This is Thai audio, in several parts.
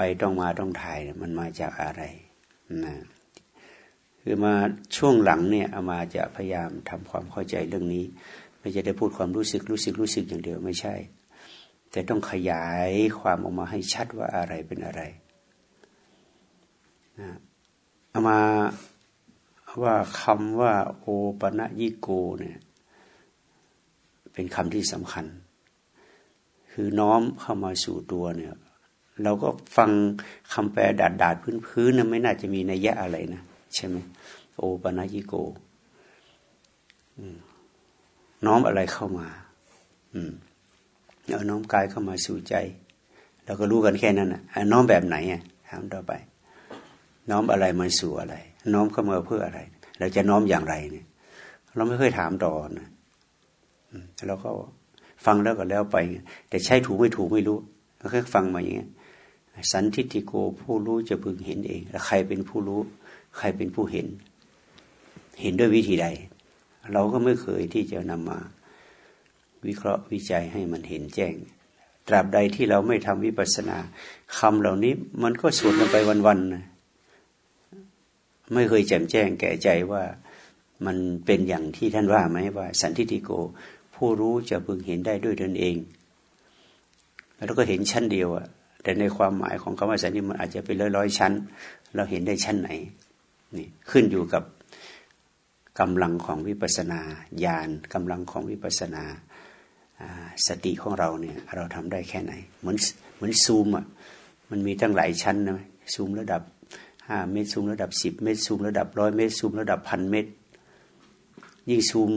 ไปต้องมาต้องถ่ายมันมาจากอะไรนะคือมาช่วงหลังเนี่ยเอามาจะพยายามทำความเข้าใจเรื่องนี้ ไม่จะได้พูดความรู้สึกรู้สึกรู้สึกอย่างเดียวไม่ใช่ แต่ต้องขยายความออกมาให้ชัดว่าอะไรเป็นอะไรนะเอามาว่าคำว่า โอปะยิโกเนี่ยเป็นคำที่สำคัญ คือน้อมเข้ามาสู่ตัวเนี่ย เราก็ฟังคำแปลดาดดาดพื้นพื้นนะไม่น่าจะมีนัยยะอะไรนะใช่ไหมโอปะยิโกน้อมอะไรเข้ามา อืมเอาน้อมกายเข้ามาสู่ใจเราก็รู้กันแค่นั้นนะน้อมแบบไหนอะถามต่อไป น้อมอะไรมาสู่อะไร น้อมเข้ามาเพื่ออะไร เราจะน้อมอย่างไรเนี่ย เราไม่เคยถามต่อนะเราก็ฟังแล้วก็แล้วไป แต่ใช่ถูกไม่ถูกไม่รู้ก็แค่ฟังมาอย่างเงี้ย สันทิติโกผู้รู้จะพึงเห็นเอง แล้วใครเป็นผู้รู้ ใครเป็นผู้เห็น เห็นด้วยวิธีใด เราก็ไม่เคยที่จะนำมา วิเคราะห์วิจัยให้มันเห็นแจ้ง ตราบใดที่เราไม่ทำวิปัสสนาคำเหล่านี้ มันก็สวดกันไปวันๆนะไม่เคยแจ่มแจ้งแก่ใจว่ามันเป็นอย่างที่ท่านว่าไหมว่า สันทิติโก ผู้รู้จะพึงเห็นได้ด้วยตนเอง แล้วก็เห็นชั้นเดียวอะ แต่ในความหมายของคำว่าสันติมันอาจจะเป็นร้อยร้อยชั้น เราเห็นได้ชั้นไหนนี่ขึ้นอยู่กับกำลังของวิปัสนาญาณกำลังของวิปัสนาสติของเราเนี่ย เราทำได้แค่ไหน เหมือนเหมือนซูมอะมันมีตั้งหลายชั้นนะซูมระดับห้าเมตรซูมระดับสิบเมตรซูมระดับร้อยเมตรซูมระดับพันเมตร ยิ่งซูม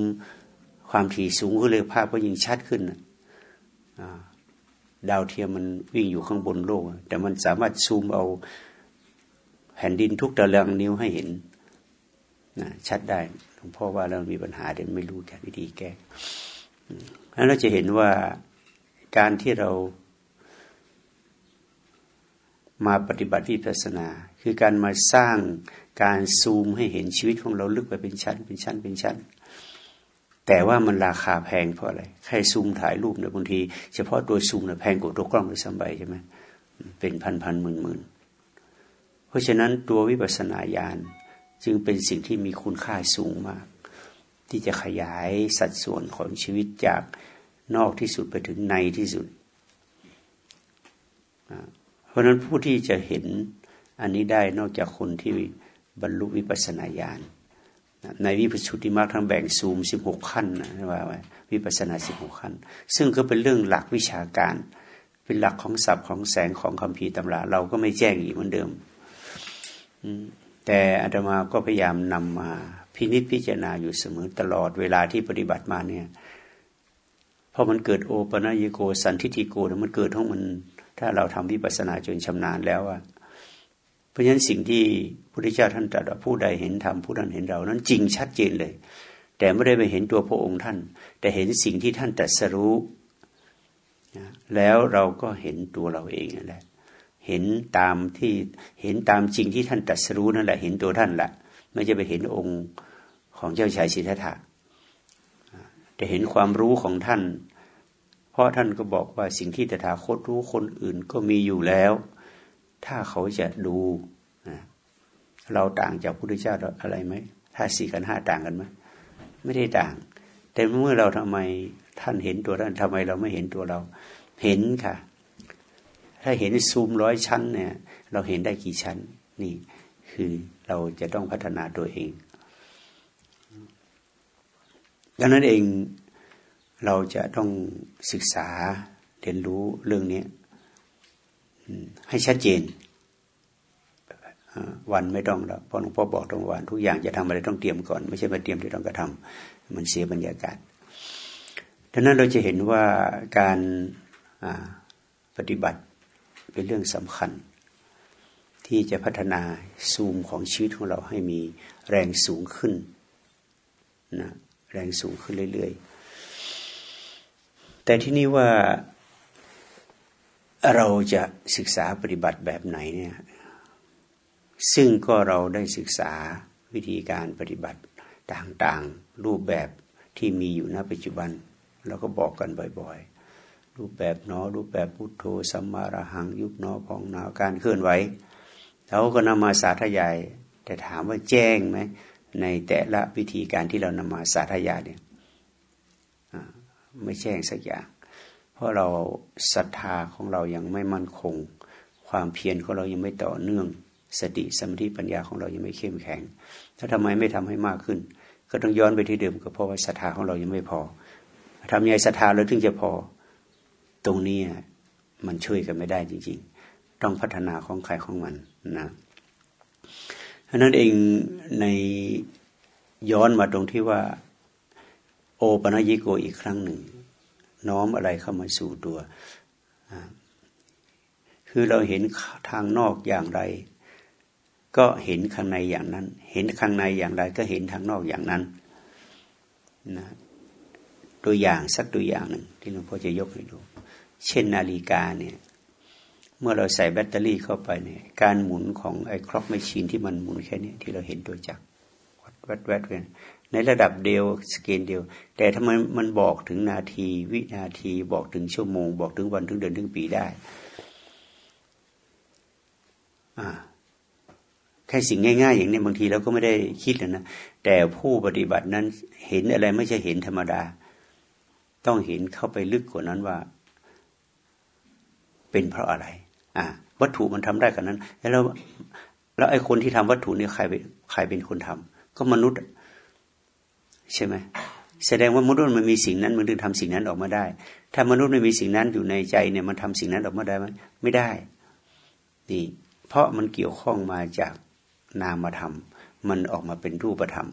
ความถี่สูงก็เลยภาพก็ยิ่งชัดขึ้น ดาวเทียมมันวิ่งอยู่ข้างบนโลก แต่มันสามารถซูมเอาแผ่นดินทุกตารางนิ้วให้เห็นนะชัดได้หลวงพ่อว่าเรามีปัญหาเดี๋ยวไม่รู้แค่วิธีแก้แล้วเราจะเห็นว่าการที่เรามาปฏิบัติวิปัสสนา คือการมาสร้างการซูมให้เห็นชีวิตของเราลึกไปเป็นชั้น เป็นชั้นเป็นชั้น แต่ว่ามันราคาแพงเพราะอะไรแค่ซูมถ่ายรูปเนี่ยบางที เฉพาะตัวซูมเนี่ยแพงกว่าตัวกล้องด้วยซ้ำไปใช่ไหมเป็นพันพันหมื่นหมื่นเพราะฉะนั้นตัววิปัสสนาญาณจึงเป็นสิ่งที่มีคุณค่าสูงมาก ที่จะขยายสัดส่วนของชีวิตจากนอกที่สุดไปถึงในที่สุด เพราะนั้นผู้ที่จะเห็นอันนี้ได้นอกจากคนที่บรรลุวิปัสสนาญาณ ในวิปัสสุติมรรคทั้งแบ่งซูมสิบหกขั้นนะว่าไว้วิปัสนาสิบหกขั้น ซึ่งก็เป็นเรื่องหลักวิชาการ เป็นหลักของศัพท์ของแสงของคำพีตำราเราก็ไม่แจ้งอีกเหมือนเดิมแต่อาตมาก็พยายามนำมาพินิจพิจารณาอยู่เสมอตลอดเวลาที่ปฏิบัติมาเนี่ยพอมันเกิดโอปะนัยโกสันทิติโกมันเกิดท้องมัน ถ้าเราทำวิปัสสนาจนชำนาญแล้วอะ เพราะฉะนั้นสิ่งที่พระพุทธเจ้าท่านตรัสผู้ใดเห็นธรรมผู้นั้นเห็นเรานั้นจริงชัดเจนเลย แต่ไม่ได้ไปเห็นตัวพระองค์ท่าน แต่เห็นสิ่งที่ท่านตรัสรู้แล้วเราก็เห็นตัวเราเองนั่นแหละเห็นตามที่เห็นตามจริงที่ท่านตรัสรู้นั่นแหละ เห็นตัวท่านแหละไม่จะไปเห็นองค์ของเจ้าชายสิทธัตถะแต่เห็นความรู้ของท่าน เพราะท่านก็บอกว่าสิ่งที่ตถาคตรู้คนอื่นก็มีอยู่แล้ว ถ้าเขาจะดูเราต่างจากพระพุทธเจ้าอะไรไหมถ้าสี่กันห้าต่างกันไหมไม่ได้ต่าง แต่เมื่อเราทำไมท่านเห็นตัวท่านทำไมเราไม่เห็นตัวเรา เห็นค่ะ ถ้าเห็นซูมร้อยชั้นเนี่ย เราเห็นได้กี่ชั้น นี่ คือเราจะต้องพัฒนาตัวเองดังนั้นเองเราจะต้องศึกษาเรียนรู้เรื่องนี้ ให้ชัดเจนวันไม่ต้องแล้วพอหลวงพ่อบอกตรงวัน ทุกอย่างจะทำอะไรต้องเตรียมก่อน ไม่ใช่มาเตรียมที่ต้องกระทำมันเสียบรรยากาศดังนั้นเราจะเห็นว่าการปฏิบัติเป็นเรื่องสำคัญ ที่จะพัฒนาซูมของชีวิตของเราให้มีแรงสูงขึ้นนะแรงสูงขึ้นเรื่อย ๆ แต่ที่นี่ว่า เราจะศึกษาปฏิบัติแบบไหนเนี่ยซึ่งก็เราได้ศึกษาวิธีการปฏิบัติต่างๆ รูปแบบที่มีอยู่ณปัจจุบันเราก็บอกกันบ่อยๆ รูปแบบหนอรูปแบบพุทโธสัมมาระหัง ยุบหนอพองหนาวการเคลื่อนไหวเขาก็นำมาสาธยาย แต่ถามว่าแจ้งไหมในแต่ละวิธีการที่เรานำมาสาธยายเนี่ยไม่แจ้งสักอย่าง ราะเราศรัทธาของเรายังไม่มั่นคง ความเพียรของเรายังไม่ต่อเนื่อง สติสมาธิปัญญาของเรายังไม่เข้มแข็ง ถ้าทำไมไม่ทำให้มากขึ้น ก็ต้องย้อนไปที่เดิมก็เพราะว่าศรัทธาของเรายังไม่พอทำยังไงศรัทธาเราถึงจะพอ ตรงนี้มันช่วยกันไม่ได้จริง ๆ ต้องพัฒนาของใครของมันนะเพราะนั้นเองในย้อนมาตรงที่ว่า โอปนัญิโกอีกครั้งหนึ่ง น้อมอะไรเข้ามาสู่ตัว คือเราเห็นทางนอกอย่างไร ก็เห็นข้างในอย่างนั้น เห็นข้างในอย่างไร ก็เห็นทางนอกอย่างนั้นนะตัวอย่างสักตัวอย่างหนึ่งที่หลวงพ่อจะยกให้ดู เช่นนาฬิกาเนี่ย เมื่อเราใส่แบตเตอรี่เข้าไปเนี่ย การหมุนของไอ้ clock machine ที่มันหมุนแค่นี้ที่เราเห็นตัวจักรวัดแวดเวียน ในระดับเดียวสเกลเดียว แต่ทำไมมันบอกถึงนาที วินาทีบอกถึงชั่วโมง บอกถึงวันถึงเดือนถึงปีได้าแค่สิ่งง่าย ๆ อย่างนี้บางทีเราก็ไม่ได้คิดแล้วนะ แต่ผู้ปฏิบัตินั้นเห็นอะไรไม่ใช่เห็นธรรมดา ต้องเห็นเข้าไปลึกกว่านั้นว่า เป็นเพราะอะไร อ่า วัตถุมันทำได้กันนั้น แล้วแล้วไอ้คนที่ทำวัตถุนี่ใครเป็นใครเป็นคนทำก็มนุษย์ ใช่ไหมแสดงว่ามนุษย์มันมีสิ่งนั้นมันถึงทำสิ่งนั้นออกมาได้ ถ้ามนุษย์ไม่มีสิ่งนั้นอยู่ในใจเนี่ยมันทำสิ่งนั้นออกมาได้ไหมไม่ได้ นี่ เพราะมันเกี่ยวข้องมาจากนามธรรม มันออกมาเป็นรูปธรรม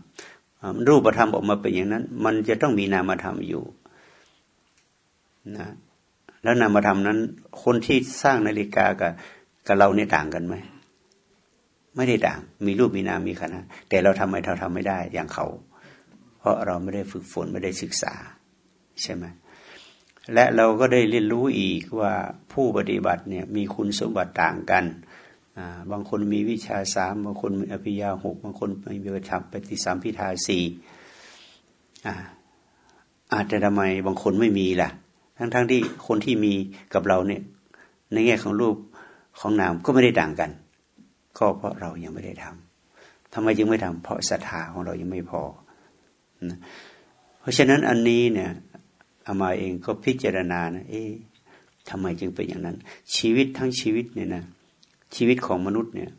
รูปธรรมออกมาเป็นอย่างนั้น มันจะต้องมีนามธรรมอยู่นะ แล้วนามธรรมนั้น คนที่สร้างนาฬิกากับกับเราเนี่ยต่างกันไหมไม่ได้ต่าง มีรูปมีนามมีขนาดแต่เราทำไมเราทำไม่ได้อย่างเขา เพราะเราไม่ได้ฝึกฝนไม่ได้ศึกษาใช่ไหมและเราก็ได้เรียนรู้อีกว่าผู้ปฏิบัติเนี่ยมีคุณสมบัติต่างกัน บางคนมีวิชาสามบางคนมีอภิญาหกบางคนมีวิชาปฏิสัมพิทาสี่อาจจะทำไมบางคนไม่มีล่ะ ทั้งๆทที่คนที่มีกับเราเนี่ยในแง่ของรูปของนามก็ไม่ได้ต่างกัน ก็เพราะเรายังไม่ได้ทำทำไมจึงไม่ทำเพราะศรัทธาของเรายังไม่พอ เพราะฉะนั้นอันนี้เนี่ยอามาเองก็พิจารณานะเอ๊ะทำไมจึงเป็นอย่างนั้น ชีวิตทั้งชีวิตเนี่ยนะชีวิตของมนุษย์เนี่ย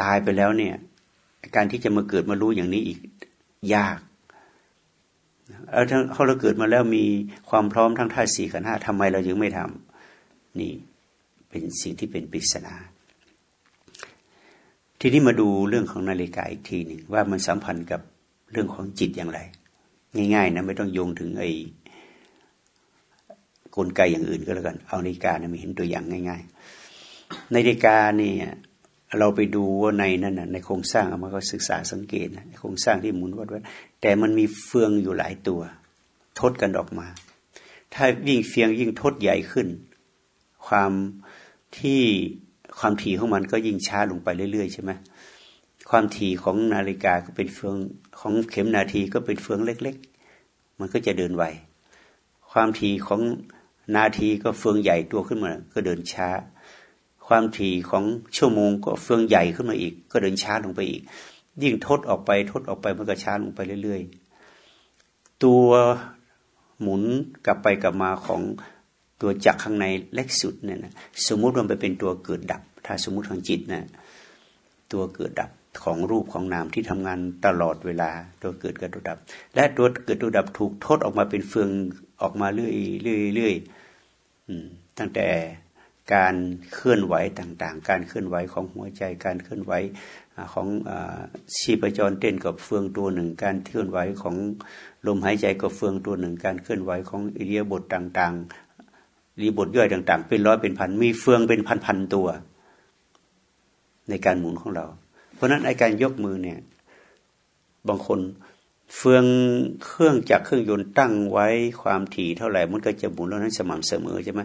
ตายไปแล้วเนี่ย การที่จะมาเกิดมารู้อย่างนี้อีกยากเออเขาเราเกิดมาแล้วมีความพร้อมทั้งท่าสี่ขันห้าทำไมเรายังไม่ทำนี่เป็นสิ่งที่เป็นปริศนา ทีนี้มาดูเรื่องของนาฬิกาอีกทีหนึ่งว่ามันสัมพันธ์กับเรื่องของจิตอย่างไร ง่าย ๆ นะไม่ต้องโยงถึงไอ้กลไกอย่างอื่นก็แล้วกัน เอานาฬิกาเนี่ยมาเห็นตัวอย่างง่าย ๆ นาฬิกาเนี่ย เราไปดูว่าในนั่นนะในโครงสร้างเอามาก็ศึกษาสังเกตนะโครงสร้างที่หมุนวัดวัดแต่มันมีเฟืองอยู่หลายตัว ทดกันออกมา ถ้าวิ่งเฟียงยิ่งทดใหญ่ขึ้น ความที่ ความถี่ของมันก็ยิ่งช้าลงไปเรื่อยๆใช่ไหมความถี่ของนาฬิกาก็เป็นเฟืองของเข็มนาทีก็เป็นเฟืองเล็ก ๆ มันก็จะเดินไวความถี่ของนาทีก็เฟืองใหญ่ตัวขึ้นมาก็เดินช้า ความถี่ของชั่วโมงก็เฟืองใหญ่ขึ้นมาอีก ก็เดินช้าลงไปอีก ยิ่งทดออกไปทดออกไปมันก็ช้าลงไปเรื่อย ๆ ตัวหมุนกลับไปกลับมาของ ตัวจักรข้างในเล็กสุดเนี่ยนะสมมุติมันไปเป็นตัวเกิดดับ ถ้าสมมุติทางจิตนะตัวเกิดดับของรูปของนามที่ทำงานตลอดเวลา ตัวเกิดกับตัวดับ และตัวเกิดตัวดับถูกทดออกมาเป็นเฟืองออกมาเรื่อยเรื่อยเรื่อยตั้งแต่การเคลื่อนไหวต่างๆ การเคลื่อนไหวของหัวใจ การเคลื่อนไหวของชีพจรเต้นกับเฟืองตัวหนึ่ง การเคลื่อนไหวของลมหายใจกับเฟืองตัวหนึ่ง การเคลื่อนไหวของอิเดียบทต่าง ๆ รีบทย่อยต่าง ๆ เป็นร้อยเป็นพัน มีเฟืองเป็นพันๆตัว ในการหมุนของเรา เพราะนั้นไอการยกมือเนี่ย บางคนเฟืองเครื่องจากเครื่องยนต์ตั้งไว้ความถี่เท่าไหร่มันก็จะหมุนแล้วนั้นสม่ำเสมอใช่ไหม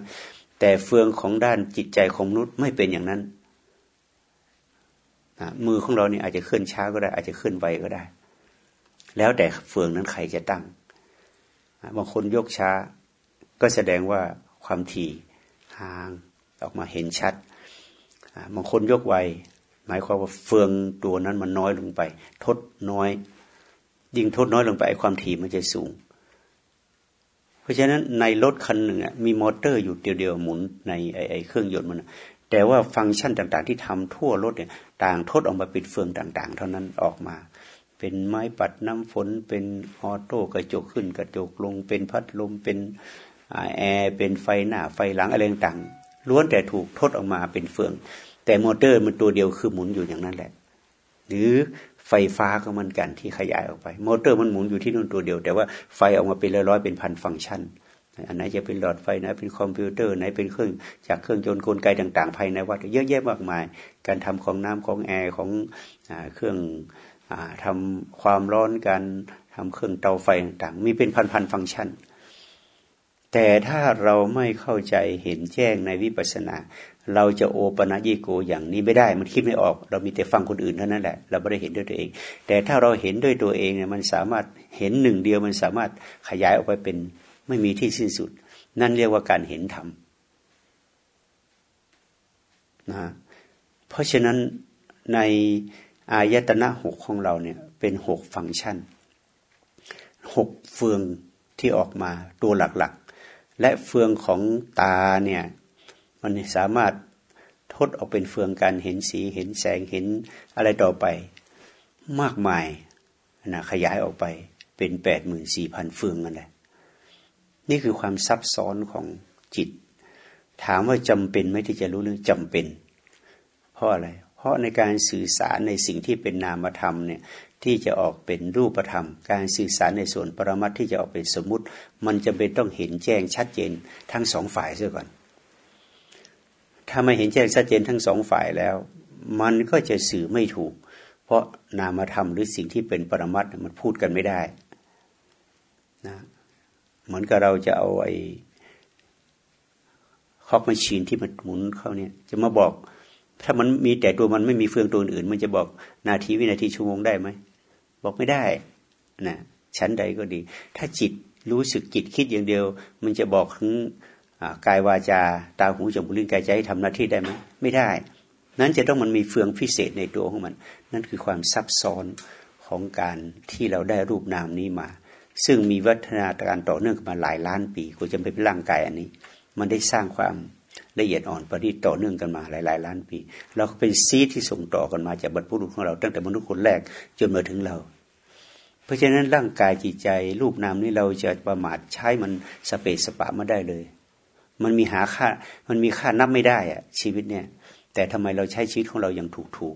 แต่เฟืองของด้านจิตใจของมนุษย์ไม่เป็นอย่างนั้นมือของเราเนี่ยอาจจะเคลื่อนช้าก็ได้ อาจจะเคลื่อนไวก็ได้ แล้วแต่เฟืองนั้นใครจะตั้ง บางคนยกช้า ก็แสดงว่า ความถี่ห่างออกมาเห็นชัดบางคนยกไวหมายความว่าเฟืองตัวนั้นมันน้อยลงไป ทดน้อย ยิ่งทดน้อยลงไปความถี่มันจะสูง เพราะฉะนั้นในรถคันหนึ่งมีมอเตอร์อยู่เดียวๆหมุนในไอ้เครื่องยนต์มันแต่ว่าฟังก์ชันต่างๆ ที่ทำทั่วรถเนี่ย ต่างทดออกมาเป็นเฟืองต่าง ๆ เท่านั้นออกมา เป็นไม้ปัดน้ำฝนเป็น auto กระจกขึ้นกระจกลงเป็นพัดลมเป็น แอร์เป็นไฟหน้าไฟหลังอะไรต่างๆล้วนแต่ถูกทดออกมาเป็นเฟือง แต่มอเตอร์มันตัวเดียวคือหมุนอยู่อย่างนั้นแหละ หรือไฟฟ้าก็เหมือนกันที่ขยายออกไปมอเตอร์มันหมุนอยู่ที่นู่นตัวเดียว แต่ว่าไฟออกมาเป็นร้อยๆเป็นพันฟังก์ชันอันไหนจะเป็นหลอดไฟไหนเป็นคอมพิวเตอร์ไหนเป็นเครื่องจากเครื่องยนต์กลไกต่างๆภายในวัดเยอะแยะมากมาย การทำของน้ำของแอร์ของอเครื่องอทำความร้อนการทำเครื่องเตาไฟต่างๆ มีเป็นพันๆฟังก์ชัน แต่ถ้าเราไม่เข้าใจเห็นแจ้งในวิปัสสนา เราจะโอปนัญิโกอย่างนี้ไม่ได้มันคิดไม่ออก เรามีแต่ฟังคนอื่นเท่านั้นแหละ เราไม่ได้เห็นด้วยตัวเอง แต่ถ้าเราเห็นด้วยตัวเองเนี่ยมันสามารถเห็นหนึ่งเดียวมันสามารถขยายออกไปเป็นไม่มีที่สิ้นสุด นั่นเรียกว่าการเห็นธรรมนะเพราะฉะนั้นในอายตนะหกของเราเนี่ยเป็นหกฟังก์ชันหกเฟืองที่ออกมาตัวหลักๆ และเฟืองของตาเนี่ยมันสามารถทดออกเป็นเฟืองการเห็นสีเห็นแสงเห็นอะไรต่อไป มากมายนะขยายออกไปเป็นแปดหมื่นสี่พันเฟืองนั่นแหละนี่คือความซับซ้อนของจิต ถามว่าจำเป็นไหมที่จะรู้เรื่องจำเป็น เพราะอะไร เพราะในการสื่อสารในสิ่งที่เป็นนามธรรมเนี่ย ที่จะออกเป็นรูปธรรม การสื่อสารในส่วนปรมัตที่จะออกเป็นสมมติ มันจะเป็นต้องเห็นแจ้งชัดเจนทั้งสองฝ่ายเสียก่อน ถ้าไม่เห็นแจ้งชัดเจนทั้งสองฝ่ายแล้ว มันก็จะสื่อไม่ถูก เพราะนามธรรมหรือสิ่งที่เป็นปรมัตมันพูดกันไม่ได้นะเหมือนกับเราจะเอาไอ้คอกมาชีนที่มันหมุนเขาเนี่ย จะมาบอกถ้ามันมีแต่ตัวมันไม่มีเฟืองตัวอื่น มันจะบอกนาทีวินาทีชั่วโมงได้ไหม บอกไม่ได้นะชั้นใดก็ดี ถ้าจิตรู้สึกจิตคิดอย่างเดียว มันจะบอกถึงกายวาจาตาหูจมูกลิ้นกายใจให้ทำหน้าที่ได้ไหมไม่ได้ นั้นจะต้องมันมีเฟืองพิเศษในตัวของมัน นั่นคือความซับซ้อนของการที่เราได้รูปนามนี้มา ซึ่งมีวัฒนาการต่อเนื่องมาหลายล้านปีกูจะเป็นร่างกายอันนี้ มันได้สร้างความ ละเอียดอ่อนประดิษฐ์ต่อเนื่องกันมาหลายหลายล้านปี เราเป็นซีที่ส่งต่อกันมาจากบรรพบุรุษของเรา ตั้งแต่มนุษย์คนแรกจนมาถึงเรา เพราะฉะนั้นร่างกายจิตใจรูปนามนี้เราจะประมาทใช้มันสเปสสปะไม่ได้เลย มันมีหาค่ามันมีค่านับไม่ได้อะชีวิตเนี่ย แต่ทำไมเราใช้ชีวิตของเราอย่างถูกถูก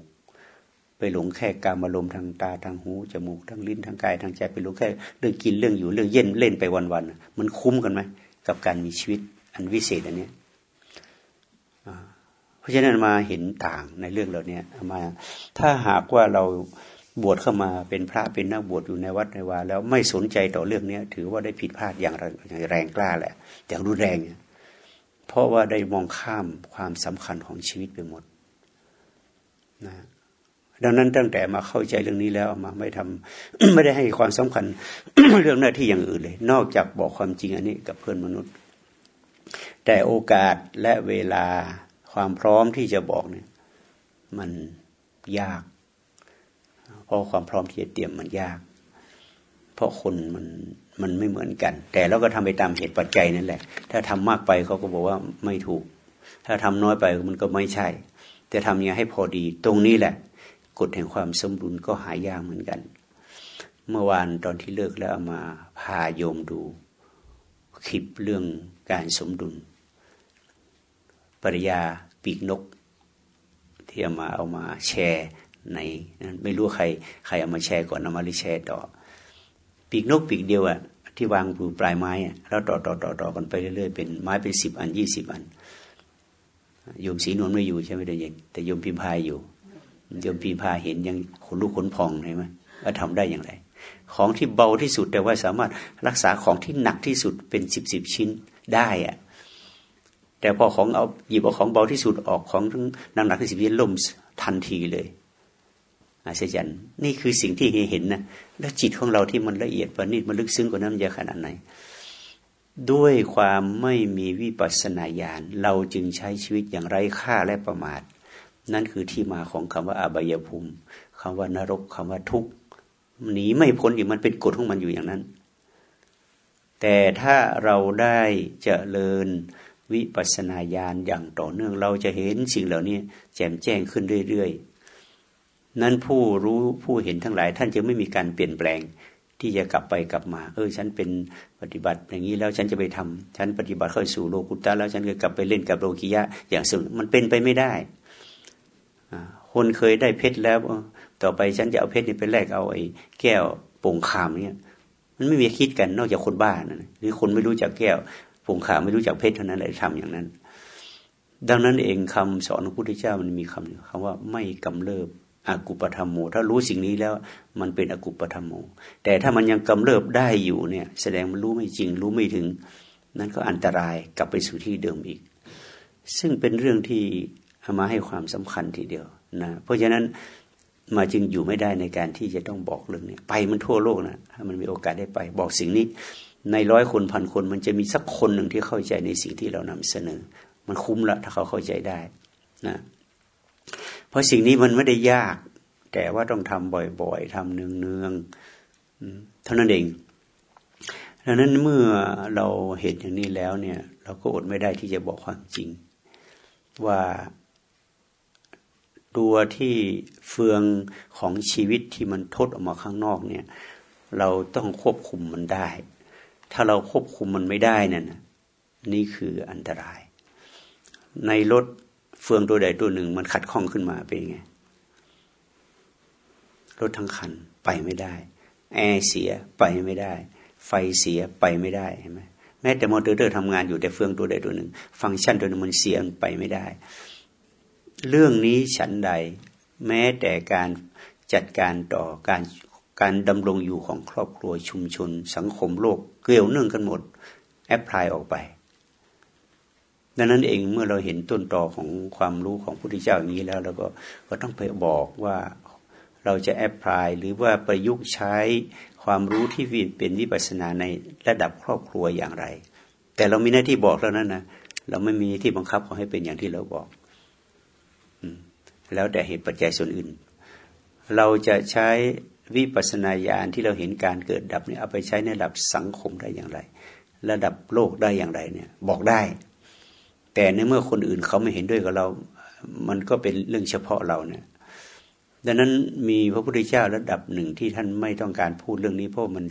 ไปหลงแค่การอารมณ์ทางตาทางหูจมูกทางลิ้นทางกายทางใจไปหลงแค่เรื่องกินเรื่องอยู่เรื่องเย็นเล่นไปวันๆมันคุ้มกันไหมกับการมีชีวิตอันวิเศษอันนี้ เพราะฉะนั้นมาเห็นต่างในเรื่องเหล่านี้มา ถ้าหากว่าเราบวชเข้ามาเป็นพระเป็นนักบวชอยู่ในวัดในวาแล้วไม่สนใจต่อเรื่องเนี้ย ถือว่าได้ผิดพลาดอย่างแรงกล้าแหละอย่างรุนแรงเพราะว่าได้มองข้ามความสำคัญของชีวิตไปหมดนะดังนั้นตั้งแต่มาเข้าใจเรื่องนี้แล้วมาไม่ทำไม่ได้ให้ความสำคัญเรื่องหน้าที่อย่างอื่นเลย นอกจากบอกความจริงอันนี้กับเพื่อนมนุษย์ แต่โอกาสและเวลา ความพร้อมที่จะบอกเนี่ย มันยาก เพราะความพร้อมที่จะเตรียมมันยาก เพราะคนมันมันไม่เหมือนกัน แต่เราก็ทำไปตามเหตุปัจจัยนั่นแหละ ถ้าทำมากไปเขาก็บอกว่าไม่ถูก ถ้าทำน้อยไปมันก็ไม่ใช่ แต่ทำยังไงให้พอดี ตรงนี้แหละ กฎแห่งความสมดุลก็หายากเหมือนกัน เมื่อวานตอนที่เลิกแล้วามาพาโยมดูคลิปเรื่องการสมดุล ปริยาปีกนก ที่เอามาเอามาแชร์ในนั้นไม่รู้ใคร ใครเอามาแชร์ก่อนเอามาลิแชร์ต่อ ปีกนกปีกเดียวอะที่วางปูปลายไม้แล้วต่อต่อต่อต่อกันไปเรื่อยๆเป็นไม้เป็นสิบอันยี่สิบอันโยมสีนวลไม่อยู่ใช่ไหมเดี๋ยวเย็นแต่โยมพิมพายอยู่โยมพีพาเห็นยังขนลุกขนพองใช่ไหมว่าทำได้อย่างไร ของที่เบาที่สุดแต่ว่าสามารถรักษาของที่หนักที่สุดเป็นสิบสิบชิ้นได้อะ แต่พอของเอาหยิบเอาของเบาที่สุดออกของทั้งหนักหนักที่สิบชิ้นล่มทันทีเลยอาศจรรย์นี่คือสิ่งที่เห็นนะแล้วจิตของเราที่มันละเอียดประณีตมันลึกซึ้งกว่านั้นจะขนาดไหน ด้วยความไม่มีวิปัสสนาญาณเราจึงใช้ชีวิตอย่างไร้ค่าและประมาท นั่นคือที่มาของคำว่าอบายภูมิคำว่านรกคำว่าทุกข์หนีไม่พ้นอยู่มันเป็นกฎของมันอยู่อย่างนั้น แต่ถ้าเราได้เจริญ วิปัสนาญาณอย่างต่อเนื่องเราจะเห็นสิ่งเหล่านี้แจ่มแจ้งขึ้นเรื่อยๆ นั้นผู้รู้ผู้เห็นทั้งหลาย ท่านจะไม่มีการเปลี่ยนแปลงที่จะกลับไปกลับมา เออ ฉันเป็นปฏิบัติอย่างนี้แล้วฉันจะไปทำฉันปฏิบัติเข้าสู่โลกุตตะแล้วฉันก็กลับไปเล่นกับโลกิยะ อย่างสุดมันเป็นไปไม่ได้คนเคยได้เพชรแล้ว ต่อไปฉันจะเอาเพชรนี่ไปแลกเอาไอ้แก้วโป่งขามเนี่ย มันไม่มีคิดกันนอกจากคนบ้านะหรือคนไม่รู้จักแก้ว ผงขาไม่รู้จักเพศเท่านั้นเลยทำอย่างนั้น ดังนั้นเองคำสอนของพระพุทธเจ้ามันมีคำคำว่าไม่กำเริบอากุปธรรมโม ถ้ารู้สิ่งนี้แล้วมันเป็นอกุปธรรมโม แต่ถ้ามันยังกำเริบได้อยู่เนี่ย แสดงมันรู้ไม่จริง รู้ไม่ถึง นั้นก็อันตรายกลับไปสู่ที่เดิมอีก ซึ่งเป็นเรื่องที่ามาให้ความสำคัญทีเดียวนะ เพราะฉะนั้นมาจึงอยู่ไม่ได้ในการที่จะต้องบอกเรื่องนี้ไปมันทั่วโลกนะถ้ามันมีโอกาสได้ไปบอกสิ่งนี้ ในร้อยคนพันคนมันจะมีสักคนหนึ่งที่เข้าใจในสิ่งที่เรานำเสนอ มันคุ้มละถ้าเขาเข้าใจได้นะเพราะสิ่งนี้มันไม่ได้ยาก แต่ว่าต้องทำบ่อยๆทำเนืองๆเท่านั้นเองดังนั้นเมื่อเราเห็นอย่างนี้แล้วเนี่ย เราก็อดไม่ได้ที่จะบอกความจริง ว่าตัวที่เฟืองของชีวิตที่มันทดออกมาข้างนอกเนี่ย เราต้องควบคุมมันได้ ถ้าเราควบคุมมันไม่ได้นั่นนี่คืออันตราย ในรถเฟืองตัวใดตัวหนึ่ง มันขัดข้องขึ้นมาเป็นไงรถทั้งคันไปไม่ได้ แอร์เสียไปไม่ได้ ไฟเสียไปไม่ได้เห็นไหมแม้แต่มอเตอร์ทำงานอยู่แต่เฟืองตัวใดตัวหนึ่ง ฟังก์ชันตัวนึงมันเสียไปไม่ได้ เรื่องนี้ฉันใด แม้แต่การจัดการต่อการการดำรงอยู่ของครอบครัวชุมชน สังคมโลก เกลียวเนื่องกันหมด apply ออกไป ดังนั้นเองเมื่อเราเห็นต้นตอของความรู้ของพระพุทธเจ้าอย่างนี้แล้วเราก็ก็ต้องไปบอกว่าเราจะแอพพลายหรือว่าประยุกต์ใช้ความรู้ที่เป็นวิปัสนาในระดับครอบครัวอย่างไร แต่เรามีหน้าที่บอกแล้วนั้นนะเราไม่มีที่บังคับเขาให้เป็นอย่างที่เราบอกแล้วแต่เหตุปัจจัยส่วนอื่น เราจะใช้วิปัสนาญาณที่เราเห็นการเกิดดับเนี่ยเอาไปใช้ในระดับสังคมได้อย่างไร ระดับโลกได้อย่างไรเนี่ย บอกได้ แต่ในเมื่อคนอื่นเขาไม่เห็นด้วยกับเรา มันก็เป็นเรื่องเฉพาะเราเนี่ยดังนั้นมีพระพุทธเจ้าระดับหนึ่งที่ท่านไม่ต้องการพูดเรื่องนี้เพราะมัน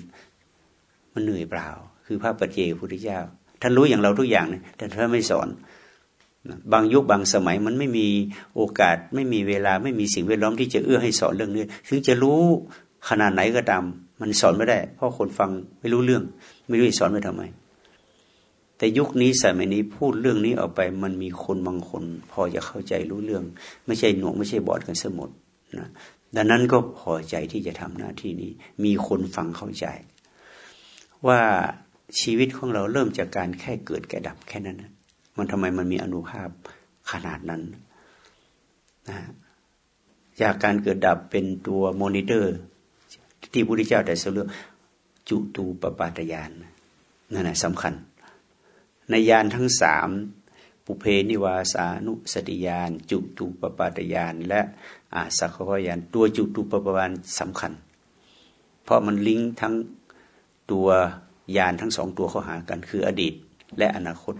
มันเหนื่อยเปล่า คือพระปเจกพุทธเจ้า ท่านรู้อย่างเราทุกอย่างเนี่ยแต่ท่านไม่สอน บางยุคบางสมัยมันไม่มีโอกาส ไม่มีเวลาไม่มีสิ่งแวดล้อมที่จะเอื้อให้สอนเรื่องนี้ถึงจะรู้ขนาดไหนก็ตามมันสอนไม่ได้ เพราะคนฟังไม่รู้เรื่อง ไม่รู้จะสอนไปทำไม แต่ยุคนี้สมัยนี้พูดเรื่องนี้ออกไปมันมีคนบางคน พอจะเข้าใจรู้เรื่อง ไม่ใช่หนวกไม่ใช่บอดกันสมดนะดังนั้นก็พอใจที่จะทำหน้าที่นี้ มีคนฟังเข้าใจ ว่าชีวิตของเราเริ่มจากการแค่เกิดแก่ดับแค่นั้นนะ มันทำไมมันมีอนุภาพขนาดนั้นนะจากการเกิดดับเป็นตัวมอนิเตอร์ ที่พระพุทธเจ้าแต่เรื่อจุตูปปาตยานนั่นแหละสำคัญ ในยานทั้งสามปุเพนิวาสานุสติยาน จุตูปปาตยาน และอาสักขยาน ตัวจุตูปปาตยานสำคัญ เพราะมันลิงก์ทั้งตัวยานทั้งสองตัวเข้าหากัน คืออดีตและอนาคต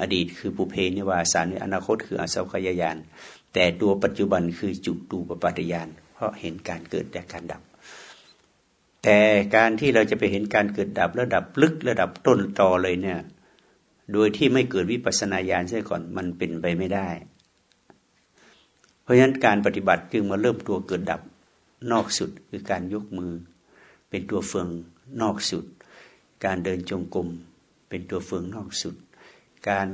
อดีตคือปุเพนิวาสานุอนาคตคืออาสักขยาน แต่ตัวปัจจุบันคือจุตูปปาตยาน เพราะเห็นการเกิดและการดับ แต่การที่เราจะไปเห็นการเกิดดับระดับลึกระดับต้นตอเลยเนี่ย โดยที่ไม่เกิดวิปัสนาญาณใช่ก่อนมันเป็นไปไม่ได้ เพราะฉะนั้นการปฏิบัติจึงมาเริ่มตัวเกิดดับนอกสุดคือการยกมือ เป็นตัวเฟืองนอกสุด การเดินจงกรมเป็นตัวเฟืองนอกสุด การ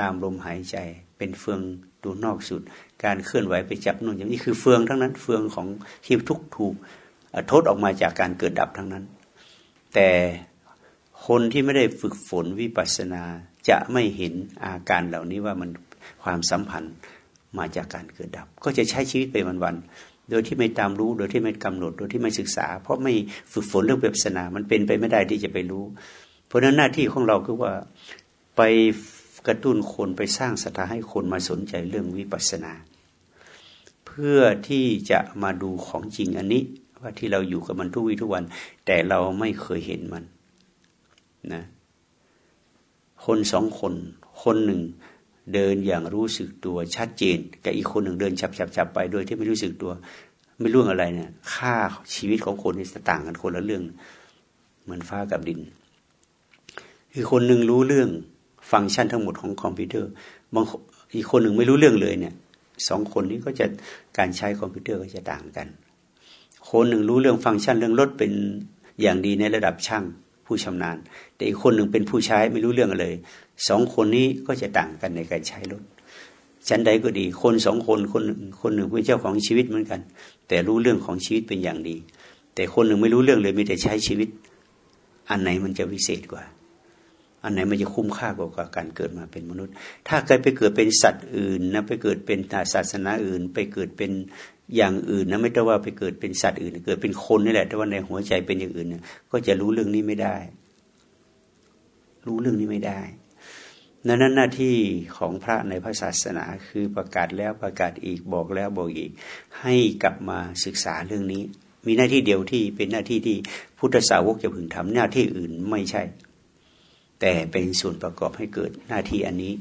ตามลมหายใจเป็นเฟืองตัวนอกสุด การเคลื่อนไหวไปจับนู่นอย่างนี้คือเฟืองทั้งนั้น เฟืองของที่ทุกถูกทษออกมาจากการเกิดดับทั้งนั้น แต่คนที่ไม่ได้ฝึกฝนวิปัสสนาจะไม่เห็นอาการเหล่านี้ว่ามันความสัมพันธ์มาจากการเกิดดับ ก็จะใช้ชีวิตไปวันๆโดยที่ไม่ตามรู้โดยที่ไม่กำหนด โดยที่ไม่ศึกษา เพราะไม่ฝึกฝนเรื่องวิปัสสนา มันเป็นไปไม่ได้ที่จะไปรู้ เพราะนั้นหน้าที่ของเราคือว่า ไปกระตุ้นคนไปสร้างศรัทธาให้คนมาสนใจเรื่องวิปัสสนา เพื่อที่จะมาดูของจริงอันนี้ ว่าที่เราอยู่กับมันทุกวี่ทุกวัน แต่เราไม่เคยเห็นมันนะคนสองคน คนหนึ่งเดินอย่างรู้สึกตัวชัดเจนกับอีกคนหนึ่งเดินฉับฉับฉับไปโดยที่ไม่รู้สึกตัว ไม่รู้อะไรเนี่ยค่าชีวิตของคนนี่ต่างกันคนละเรื่อง เหมือนฟ้ากับดิน คือคนหนึ่งรู้เรื่อง ฟังก์ชันทั้งหมดของคอมพิวเตอร์บางอีกคนหนึ่งไม่รู้เรื่องเลยเนี่ยสองคนนี้ก็จะการใช้คอมพิวเตอร์ก็จะต่างกัน คนหนึ่งรู้เรื่องฟังก์ชันเรื่องรถเป็นอย่างดีในระดับช่างผู้ชำนาญ แต่อีกคนหนึ่งเป็นผู้ใช้ไม่รู้เรื่องอะไรสองคนนี้ก็จะต่างกันในการใช้รถชั้นใดก็ดี คนสองคนคนคนหนึ่งเป็นเจ้าของชีวิตเหมือนกัน แต่รู้เรื่องของชีวิตเป็นอย่างดี แต่คนหนึ่งไม่รู้เรื่องเลยมีแต่ใช้ชีวิต อันไหนมันจะวิเศษกว่า อันไหนมันจะคุ้มค่ากว่าการเกิดมาเป็นมนุษย์ ถ้าเคยไปเกิดเป็นสัตว์อื่นนะไปเกิดเป็นศาสนาอื่น ไปเกิดเป็นอย่างอื่นนะไม่ต้องว่าไปเกิดเป็นสัตว์อื่น เกิดเป็นคนนี่แหละ แต่ว่าในหัวใจเป็นอย่างอื่นเนี่ยก็จะรู้เรื่องนี้ไม่ได้ รู้เรื่องนี้ไม่ได้นั้น หน้าที่ของพระในพระศาสนาคือประกาศแล้วประกาศอีกบอกแล้วบอกอีก ให้กลับมาศึกษาเรื่องนี้ มีหน้าที่เดียวที่เป็นหน้าที่ที่พุทธสาวกจะพึงทำหน้าที่อื่นไม่ใช่ แต่เป็นส่วนประกอบให้เกิดหน้าที่อันนี้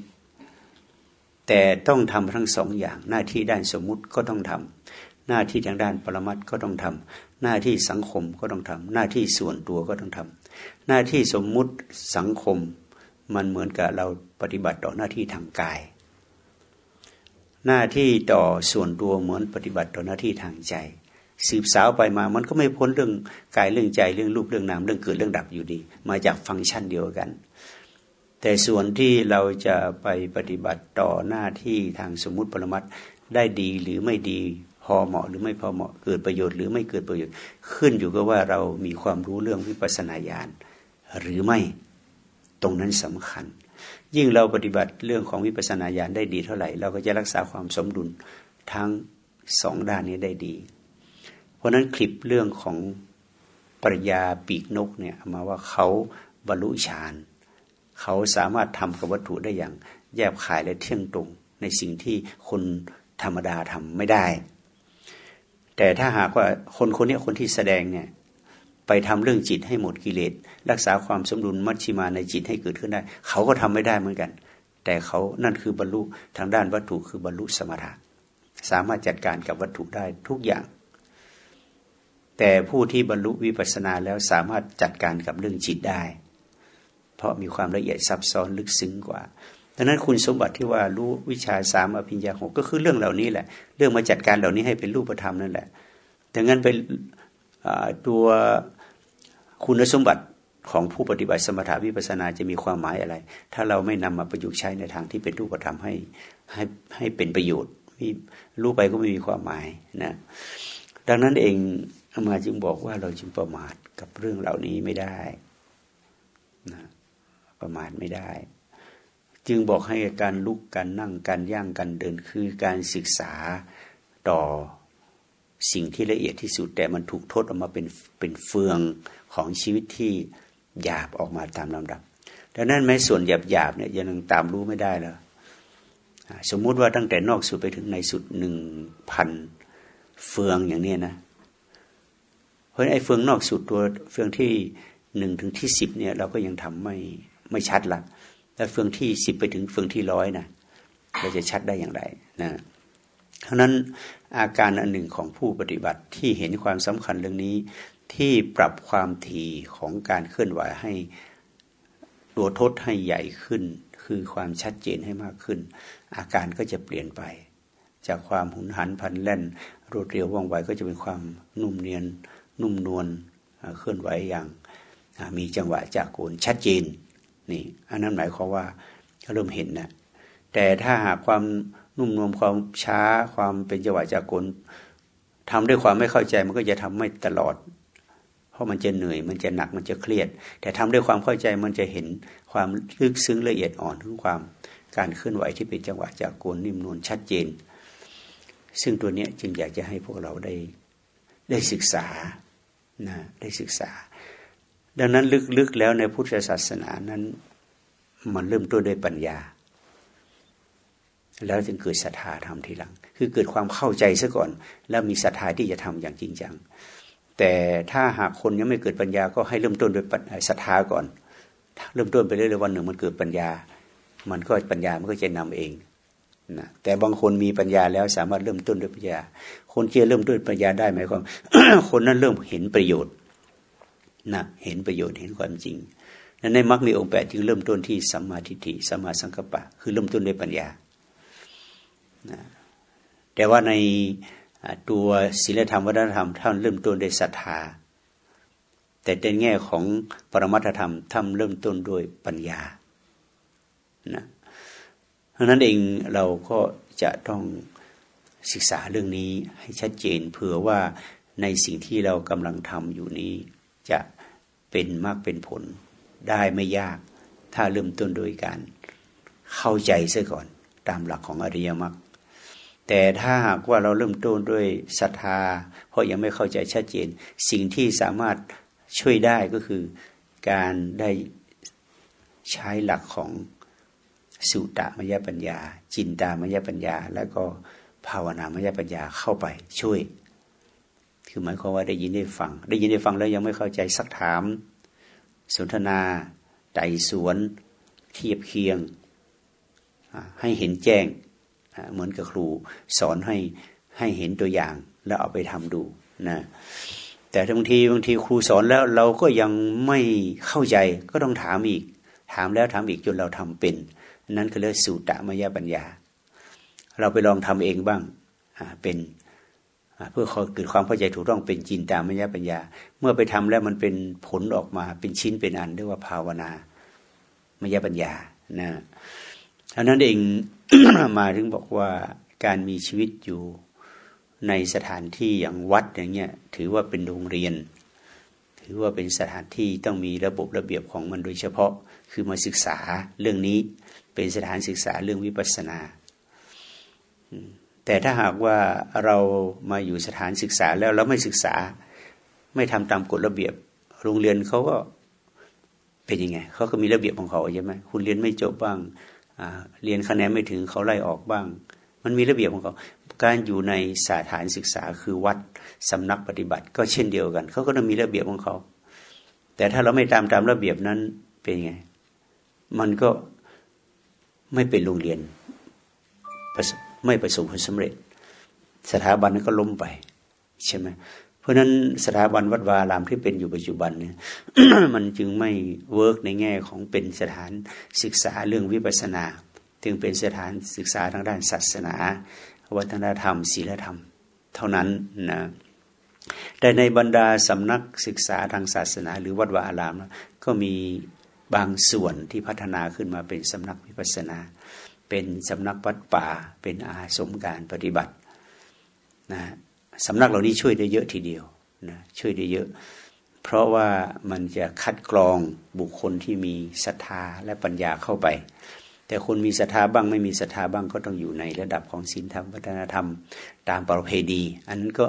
แต่ต้องทำทั้งสองอย่าง หน้าที่ด้านสมมุติก็ต้องทำหน้าที่ทางด้านปรมัตก็ต้องทำหน้าที่สังคมก็ต้องทำหน้าที่ส่วนตัวก็ต้องทำหน้าที่สมมุติสังคม มันเหมือนกับเราปฏิบัติต่อหน้าที่ทางกาย หน้าที่ต่อส่วนตัวเหมือนปฏิบัติต่อหน้าที่ทางใจ สืบสาวไปมามันก็ไม่พ้นเรื่องกายเรื่องใจเรื่องรูปเรื่องนามเรื่องเกิดเรื่องดับอยู่ดี มาจากฟังก์ชันเดียวกัน แต่ส่วนที่เราจะไปปฏิบัติต่อหน้าที่ทางสมมุติปรมัตได้ดีหรือไม่ดีพอเหมาะหรือไม่พอเหมาะเกิดประโยชน์หรือไม่เกิดประโยชน์ ขึ้นอยู่กับว่าเรามีความรู้เรื่องวิปัสสนาญาณหรือไม่ตรงนั้นสำคัญ ยิ่งเราปฏิบัติเรื่องของวิปัสสนาญาณได้ดีเท่าไหร่ เราก็จะรักษาความสมดุลทั้งสองด้านนี้ได้ดี เพราะนั้นคลิปเรื่องของปริยาปีกนกเนี่ยมาว่าเขาบรรลุฌาน เขาสามารถทำกับวัตถุได้อย่าง แยบขายและเที่ยงตรงในสิ่งที่คนธรรมดาทำไม่ได้ แต่ถ้าหากว่าคนคนนี้คนที่แสดงเนี่ยไปทำเรื่องจิตให้หมดกิเลสรักษาความสมดุลมัชชิมาในจิตให้เกิดขึ้นได้ เขาก็ทำไม่ได้เหมือนกัน แต่เขานั่นคือบรรลุทางด้านวัตถุคือบรรลุสมถะสามารถจัดการกับวัตถุได้ทุกอย่าง แต่ผู้ที่บรรลุวิปัสสนาแล้วสามารถจัดการกับเรื่องจิตได้ เพราะมีความละเอียดซับซ้อนลึกซึ้งกว่าดังนั้นคุณสมบัติที่ว่ารู้วิชาสามอภิญญาหกก็คือเรื่องเหล่านี้แหละ เรื่องมาจัดการเหล่านี้ให้เป็นรูปธรรมนั่นแหละดังนั้นเป็นตัวคุณสมบัติของผู้ปฏิบัติสมถาวิปัสนาจะมีความหมายอะไร ถ้าเราไม่นำมาประยุกต์ใช้ในทางที่เป็นรูปธรรมให้ให้ให้เป็นประโยชน์รู้ไปก็ไม่มีความหมายนะดังนั้นเองอามาจึงบอกว่าเราจึงประมาทกับเรื่องเหล่านี้ไม่ได้ ประมาทไม่ได้ จึงบอกให้การลุกการนั่งการย่างการเดินคือการศึกษาต่อสิ่งที่ละเอียดที่สุด แต่มันถูกทดออกมาเป็นเป็นเฟืองของชีวิตที่หยาบออกมาตามลำดับดังนั้นแม้ส่วนหยาบหยาบเนี่ยยังตามรู้ไม่ได้แล้วสมมุติว่าตั้งแต่นอกสุดไปถึงในสุดหนึ่งพันเฟืองอย่างนี้นะ เพราะไอ้เฟืองนอกสุดตัวเฟืองที่หนึ่งถึงที่สิบเนี่ย เราก็ยังทำไม่ ไม่ชัดละแต่เฟืองที่สิบไปถึงเฟืองที่ร้อยนะเราจะชัดได้อย่างไรนะเพราะนั้นอาการอันหนึ่งของผู้ปฏิบัติที่เห็นความสำคัญเรื่องนี้ ที่ปรับความถี่ของการเคลื่อนไหวให้ตัวทดให้ใหญ่ขึ้น คือความชัดเจนให้มากขึ้น อาการก็จะเปลี่ยนไป จากความหุนหันพันแล่นรวดเร็วว่องไวก็จะเป็นความนุ่มเนียนนุ่มนวลเคลื่อนไหวอย่างมีจังหวะจากโกนชัดเจน นี่อันนั้นหมายความว่าเริ่มเห็นนะแต่ถ้าหากความนุ่มนวลความช้าความเป็นจังหวะจากโกนทำด้วยความไม่เข้าใจมันก็จะทำไม่ตลอด เพราะมันจะเหนื่อยมันจะหนักมันจะเครียด แต่ทำด้วยความเข้าใจมันจะเห็นความลึกซึ้งละเอียดอ่อนของความการเคลื่อนไหวที่เป็นจังหวะจากโกนนิ่มนวลชัดเจน ซึ่งตัวนี้จึงอยากจะให้พวกเราได้ได้ศึกษานะได้ศึกษา ดังนั้นลึกๆแล้วในพุทธศาสนานั้น มันเริ่มต้นด้วยปัญญา แล้วจึงเกิดศรัทธาทำทีหลัง คือเกิดความเข้าใจซะก่อน แล้วมีศรัทธาที่จะทำอย่างจริงจังแต่ถ้าหากคนยังไม่เกิดปัญญาก็ให้เริ่มต้นด้วยศรัทธาก่อน เริ่มต้นไปเรื่อยๆวันหนึ่งมันเกิดปัญญา มันก็ปัญญามันก็จะนำเองนะแต่บางคนมีปัญญาแล้วสามารถเริ่มต้นด้วยปัญญา คนที่เริ่มต้นปัญญาได้หมายความคนนั้นเริ่มเห็นประโยชน์ นะเห็นประโยชน์เห็นความจริงนั้นในมรรคมีองค์แปดจึงเริ่มต้นที่สัมมาทิฏฐิสัมมาสังกัปปะ คือเริ่มต้นด้วยปัญญานะแต่ว่าในตัวศีลธรรมวัฒนธรรมท่านเริ่มต้นด้วยศรัทธา แต่ในแง่ของปรมัตธรรมท่านเริ่มต้นด้วยปัญญานะเพราะนั้นเองเราก็จะต้องศึกษาเรื่องนี้ให้ชัดเจนเผื่อว่าในสิ่งที่เรากำลังทำอยู่นี้ จะเป็นมากเป็นผลได้ไม่ยาก ถ้าเริ่มต้นโดยการเข้าใจซะก่อนตามหลักของอริยมรรคแต่ถ้าหากว่าเราเริ่มต้นด้วยศรัทธา เพราะยังไม่เข้าใจชัดเจน สิ่งที่สามารถช่วยได้ก็คือการได้ใช้หลักของสุตตมยปัญญา จินตามยปัญญา แล้วก็ภาวนามยปัญญาเข้าไปช่วย คือหมายความว่าได้ยินได้ฟัง ได้ยินได้ฟังแล้วยังไม่เข้าใจสักถาม สนทนาไต่สวน เทียบเคียง ให้เห็นแจ้ง เหมือนกับครูสอนให้ให้เห็นตัวอย่างแล้วเอาไปทำดูนะแต่บางทีบางทีครูสอนแล้วเราก็ยังไม่เข้าใจก็ต้องถามอีก ถามแล้วถามอีกจนเราทำเป็น นั้นก็เรียกสุตตมยปัญญา เราไปลองทำเองบ้างเป็น เพื่อเกิดความเข้าใจถูกต้องเป็นจินตามยปัญญา เมื่อไปทำแล้วมันเป็นผลออกมาเป็นชิ้นเป็นอันเรียกว่าภาวนามยปัญญานะท่านั้นเองมาถึงบอกว่าการมีชีวิตอยู่ในสถานที่อย่างวัดอย่างเงี้ยถือว่าเป็นโรงเรียน ถือว่าเป็นสถานที่ต้องมีระบบระเบียบของมันโดยเฉพาะคือมาศึกษาเรื่องนี้เป็นสถานศึกษาเรื่องวิปัสสนา แต่ถ้าหากว่าเรามาอยู่สถานศึกษาแล้วเราไม่ศึกษา ไม่ทำตามกฎระเบียบ โรงเรียนเขาก็เป็นยังไงเขาก็มีระเบียบของเขาใช่ไหมคุณเรียนไม่จบบ้างเรียนคะแนนไม่ถึงเขาไล่ออกบ้าง มันมีระเบียบของเขา การอยู่ในสถานศึกษาคือวัดสำนักปฏิบัติ ก็เช่นเดียวกัน เขาก็ต้องมีระเบียบของเขา แต่ถ้าเราไม่ตามตามระเบียบนั้นเป็นไง มันก็ไม่เป็นโรงเรียนประสบ ไม่ประสบผลสำเร็จ สถาบันก็ล้มไปใช่ไหมเพราะฉะนั้นสถาบันวัดวารามที่เป็นอยู่ปัจจุบันเนี่ยมันจึงไม่ work ในแง่ของเป็นสถานศึกษาเรื่องวิปัสนาจึงเป็นสถานศึกษาทางด้านศาสนา วัฒนธรรมศีลธรรม เท่านั้นนะแต่ในบรรดาสำนักศึกษาทางศาสนา หรือวัดวาอารามก็มีบางส่วนที่พัฒนาขึ้นมาเป็นสำนักวิปัสนา เป็นสำนักวัดป่า เป็นอาสมการปฏิบัตินะสำนักเหล่านี้ช่วยได้เยอะทีเดียวนะช่วยได้เยอะ เพราะว่ามันจะคัดกรองบุคคลที่มีศรัทธาและปัญญาเข้าไป แต่คนมีศรัทธาบ้างไม่มีศรัทธาบ้างก็ต้องอยู่ในระดับของศีลธรรมวัฒนธรรม ตามประเพณี อันนั้นก็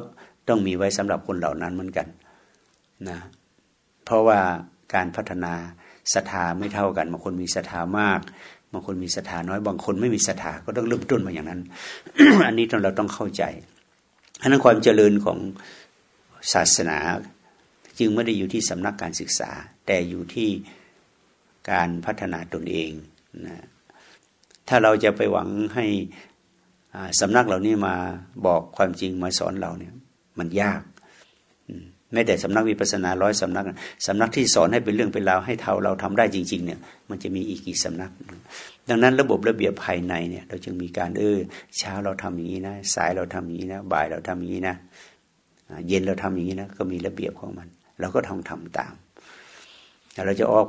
ต้องมีไว้สำหรับคนเหล่านั้นเหมือนกันนะเพราะว่าการพัฒนาศรัทธาไม่เท่ากันบางคนมีศรัทธามาก บางคนมีศรัทธาน้อย บางคนไม่มีศรัทธาก็ต้องเริ่มต้นมาอย่างนั้น อันนี้เราต้องเข้าใจอันนั้นความเจริญของศาสนา จึงไม่ได้อยู่ที่สำนักการศึกษา แต่อยู่ที่การพัฒนาตนเองนะถ้าเราจะไปหวังให้สำนักเหล่านี้มาบอกความจริงมาสอนเราเนี่ย มันยาก แม้แต่สำนักวิปัสนาร้อยสำนักสำนักที่สอนให้เป็นเรื่องเป็นราวให้เท่าเราทำได้จริง ๆ เนี่ย มันจะมีอีกกี่สำนัก ดังนั้นระบบระเบียบภายในเนี่ย เราจึงมีการเออเช้าเราทำอย่างนี้นะสายเราทำอย่างนี้นะบ่ายเราทำอย่างนี้นะเย็นเราทำอย่างนี้นะก็มีระเบียบของมันเราก็ต้องทำตามแต่เราจะออก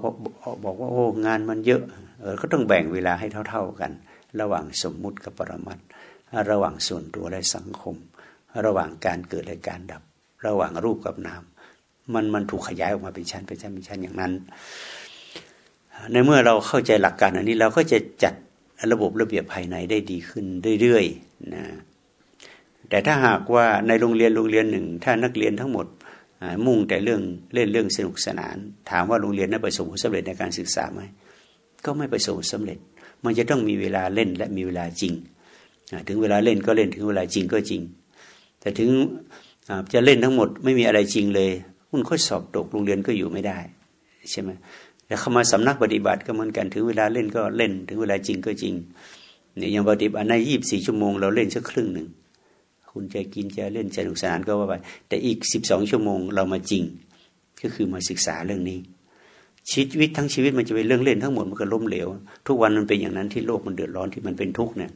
บอกว่าโอ้งานมันเยอะเออก็ต้องแบ่งเวลาให้เท่า ๆกัน ระหว่างสมมุติกับปรมัตระหว่างส่วนตัวและสังคม ระหว่างการเกิดและการดับ ระหว่างรูปกับนาม มันมันถูกขยายออกมาเป็นชั้นเป็นชั้นเป็นชั้นอย่างนั้น ในเมื่อเราเข้าใจหลักการอันนี้เราก็จะจัดระบบระเบียบภายในได้ดีขึ้นเรื่อยๆนะแต่ถ้าหากว่าในโรงเรียนโรงเรียนหนึ่ง ถ้านักเรียนทั้งหมดมุ่งแต่เรื่องเล่นเรื่องสนุกสนาน ถามว่าโรงเรียนนั้นประสบผลสำเร็จในการศึกษาไหมก็ไม่ประสบสำเร็จ มันจะต้องมีเวลาเล่นและมีเวลาจริง ถึงเวลาเล่นก็เล่นถึงเวลาจริงก็จริง แต่ถึง จะเล่นทั้งหมดไม่มีอะไรจริงเลยคุณค่อยสอบตกโรงเรียนก็อยู่ไม่ได้ ใช่ไหมแต่เข้ามาสำนักปฏิบัติก็เหมือนกันถึงเวลาเล่นก็เล่น ถึงเวลาจริงก็จริงเนี่ยยังปฏิบัติในยี่บสี่ชั่วโมงเราเล่นสักครึ่งหนึ่งคุณจะกินจะเล่นจะสนุกสนานก็ว่าไปแต่อีกสิบสองชั่วโมงเรามาจริง ก็คือมาศึกษาเรื่องนี้ ชีวิตทั้งชีวิตมันจะเป็นเรื่องเล่นทั้งหมดมันก็ล้มเหลว ทุกวันมันเป็นอย่างนั้นที่โลกมันเดือดร้อนที่มันเป็นทุกข์เนี่ย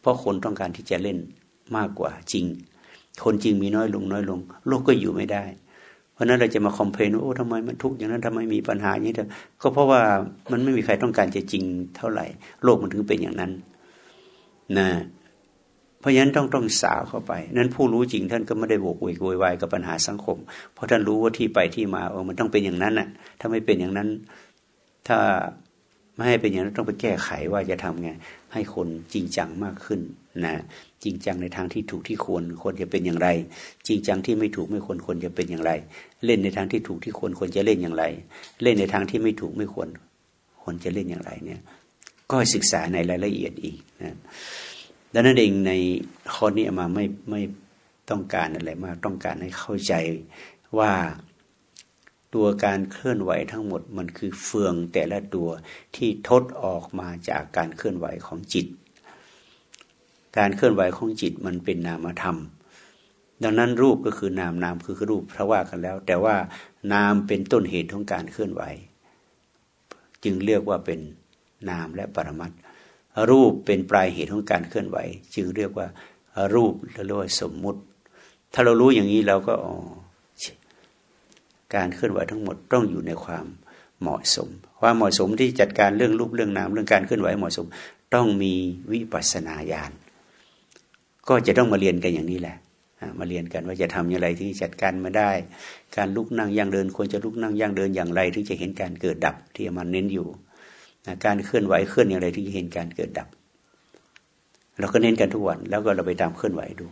เพราะคนต้องการที่จะเล่นมากกว่าจริง คนจริงมีน้อยลงน้อยลง โลกก็อยู่ไม่ได้ เพราะนั้นเราจะมาคอมเพลนว่าโอ้ทำไมมันทุกข์อย่างนั้นทำไมมีปัญหาอย่างนี้ก็เพราะว่ามันไม่มีใครต้องการจะจริงเท่าไหร่ โลกมันถึงเป็นอย่างนั้นนะเพราะฉะนั้นต้องต้องสาวเข้าไป นั้นผู้รู้จริงท่านก็ไม่ได้โวกเวกโวยวายกับปัญหาสังคม เพราะท่านรู้ว่าที่ไปที่มาเออมันต้องเป็นอย่างนั้นน่ะ ถ้าไม่เป็นอย่างนั้น ถ้า ไม่ให้เป็นอย่างนั้นต้องไปแก้ไขว่าจะทำไงให้คนจริงจังมากขึ้นนะจริงจังในทางที่ถูกที่ควรควรจะเป็นอย่างไร จริงจังที่ไม่ถูกไม่ควรควรจะเป็นอย่างไร เล่นในทางที่ถูกที่ควรควรจะเล่นอย่างไร เล่นในทางที่ไม่ถูกไม่ควรควรจะเล่นอย่างไรเนี่ยก็ศึกษาในรายละเอียดอีกนะดังนั้นเองในข้อนี้มาไม่ไม่ต้องการอะไรมากต้องการให้เข้าใจว่า ตัวการเคลื่อนไหวทั้งหมดมันคือเฟืองแต่ละตัวที่ทดออกมาจากการเคลื่อนไหวของจิต การเคลื่อนไหวของจิตมันเป็นนามธรรม ดังนั้นรูปก็คือนามนามคือรูปพระว่ากันแล้ว แต่ว่านามเป็นต้นเหตุของการเคลื่อนไหว จึงเรียกว่าเป็นนามและปรมัตรูปเป็นปลายเหตุของการเคลื่อนไหว จึงเรียกว่ารูปเรียกว่าสมมุติ ถ้าเรารู้อย่างนี้เราก็อ๋อ การเคลื่อนไหวทั้งหมดต้องอยู่ในความเหมาะสม ความเหมาะสมที่จัดการเรื่องรูปเรื่องนามเรื่องการเคลื่อนไหวเหมาะสม ต้องมีวิปัสสนาญาณก็จะต้องมาเรียนกันอย่างนี้แหละมาเรียนกันว่าจะทำอย่างไรที่จัดการมาได้ การลุกนั่งย่างเดิน ควรจะลุกนั่งย่างเดินอย่างไร ถึงจะเห็นการเกิดดับที่มันเน้นอยู่การเคลื่อนไหวเคลื่อนอย่างไรที่เห็นการเกิดดับ เราก็เน้นกันทุกวัน แล้วก็เราไปตามเคลื่อนไหวดู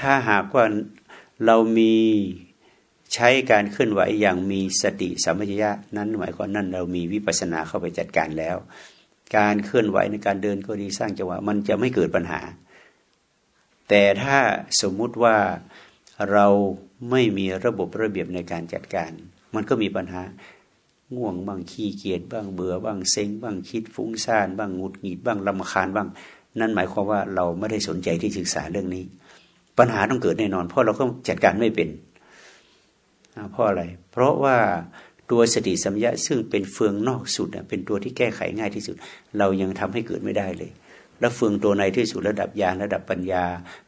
ถ้าหากว่าเรามี ใช้การเคลื่อนไหวอย่างมีสติสัมปชัญญะนั้นหมายความนั้นเรามีวิปัสสนาเข้าไปจัดการแล้ว การเคลื่อนไหวในการเดินก็ดีสร้างจังหวะมันจะไม่เกิดปัญหา แต่ถ้าสมมุติว่าเราไม่มีระบบระเบียบในการจัดการ มันก็มีปัญหาง่วงบ้างขี้เกียจบ้างเบื่อบ้างเซ็งบ้างคิดฟุ้งซ่านบ้างงุดหงิดบ้างลำคาญบ้าง นั่นหมายความว่าเราไม่ได้สนใจที่ศึกษาเรื่องนี้ ปัญหาต้องเกิดแน่นอน เพราะเราก็จัดการไม่เป็น เพราะอะไร เพราะว่าตัวสติสัมยาซึ่งเป็นเฟืองนอกสุดเป็นตัวที่แก้ไขง่ายที่สุด เรายังทำให้เกิดไม่ได้เลย แล้วเฟืองตัวในที่สุดระดับญาณระดับปัญญา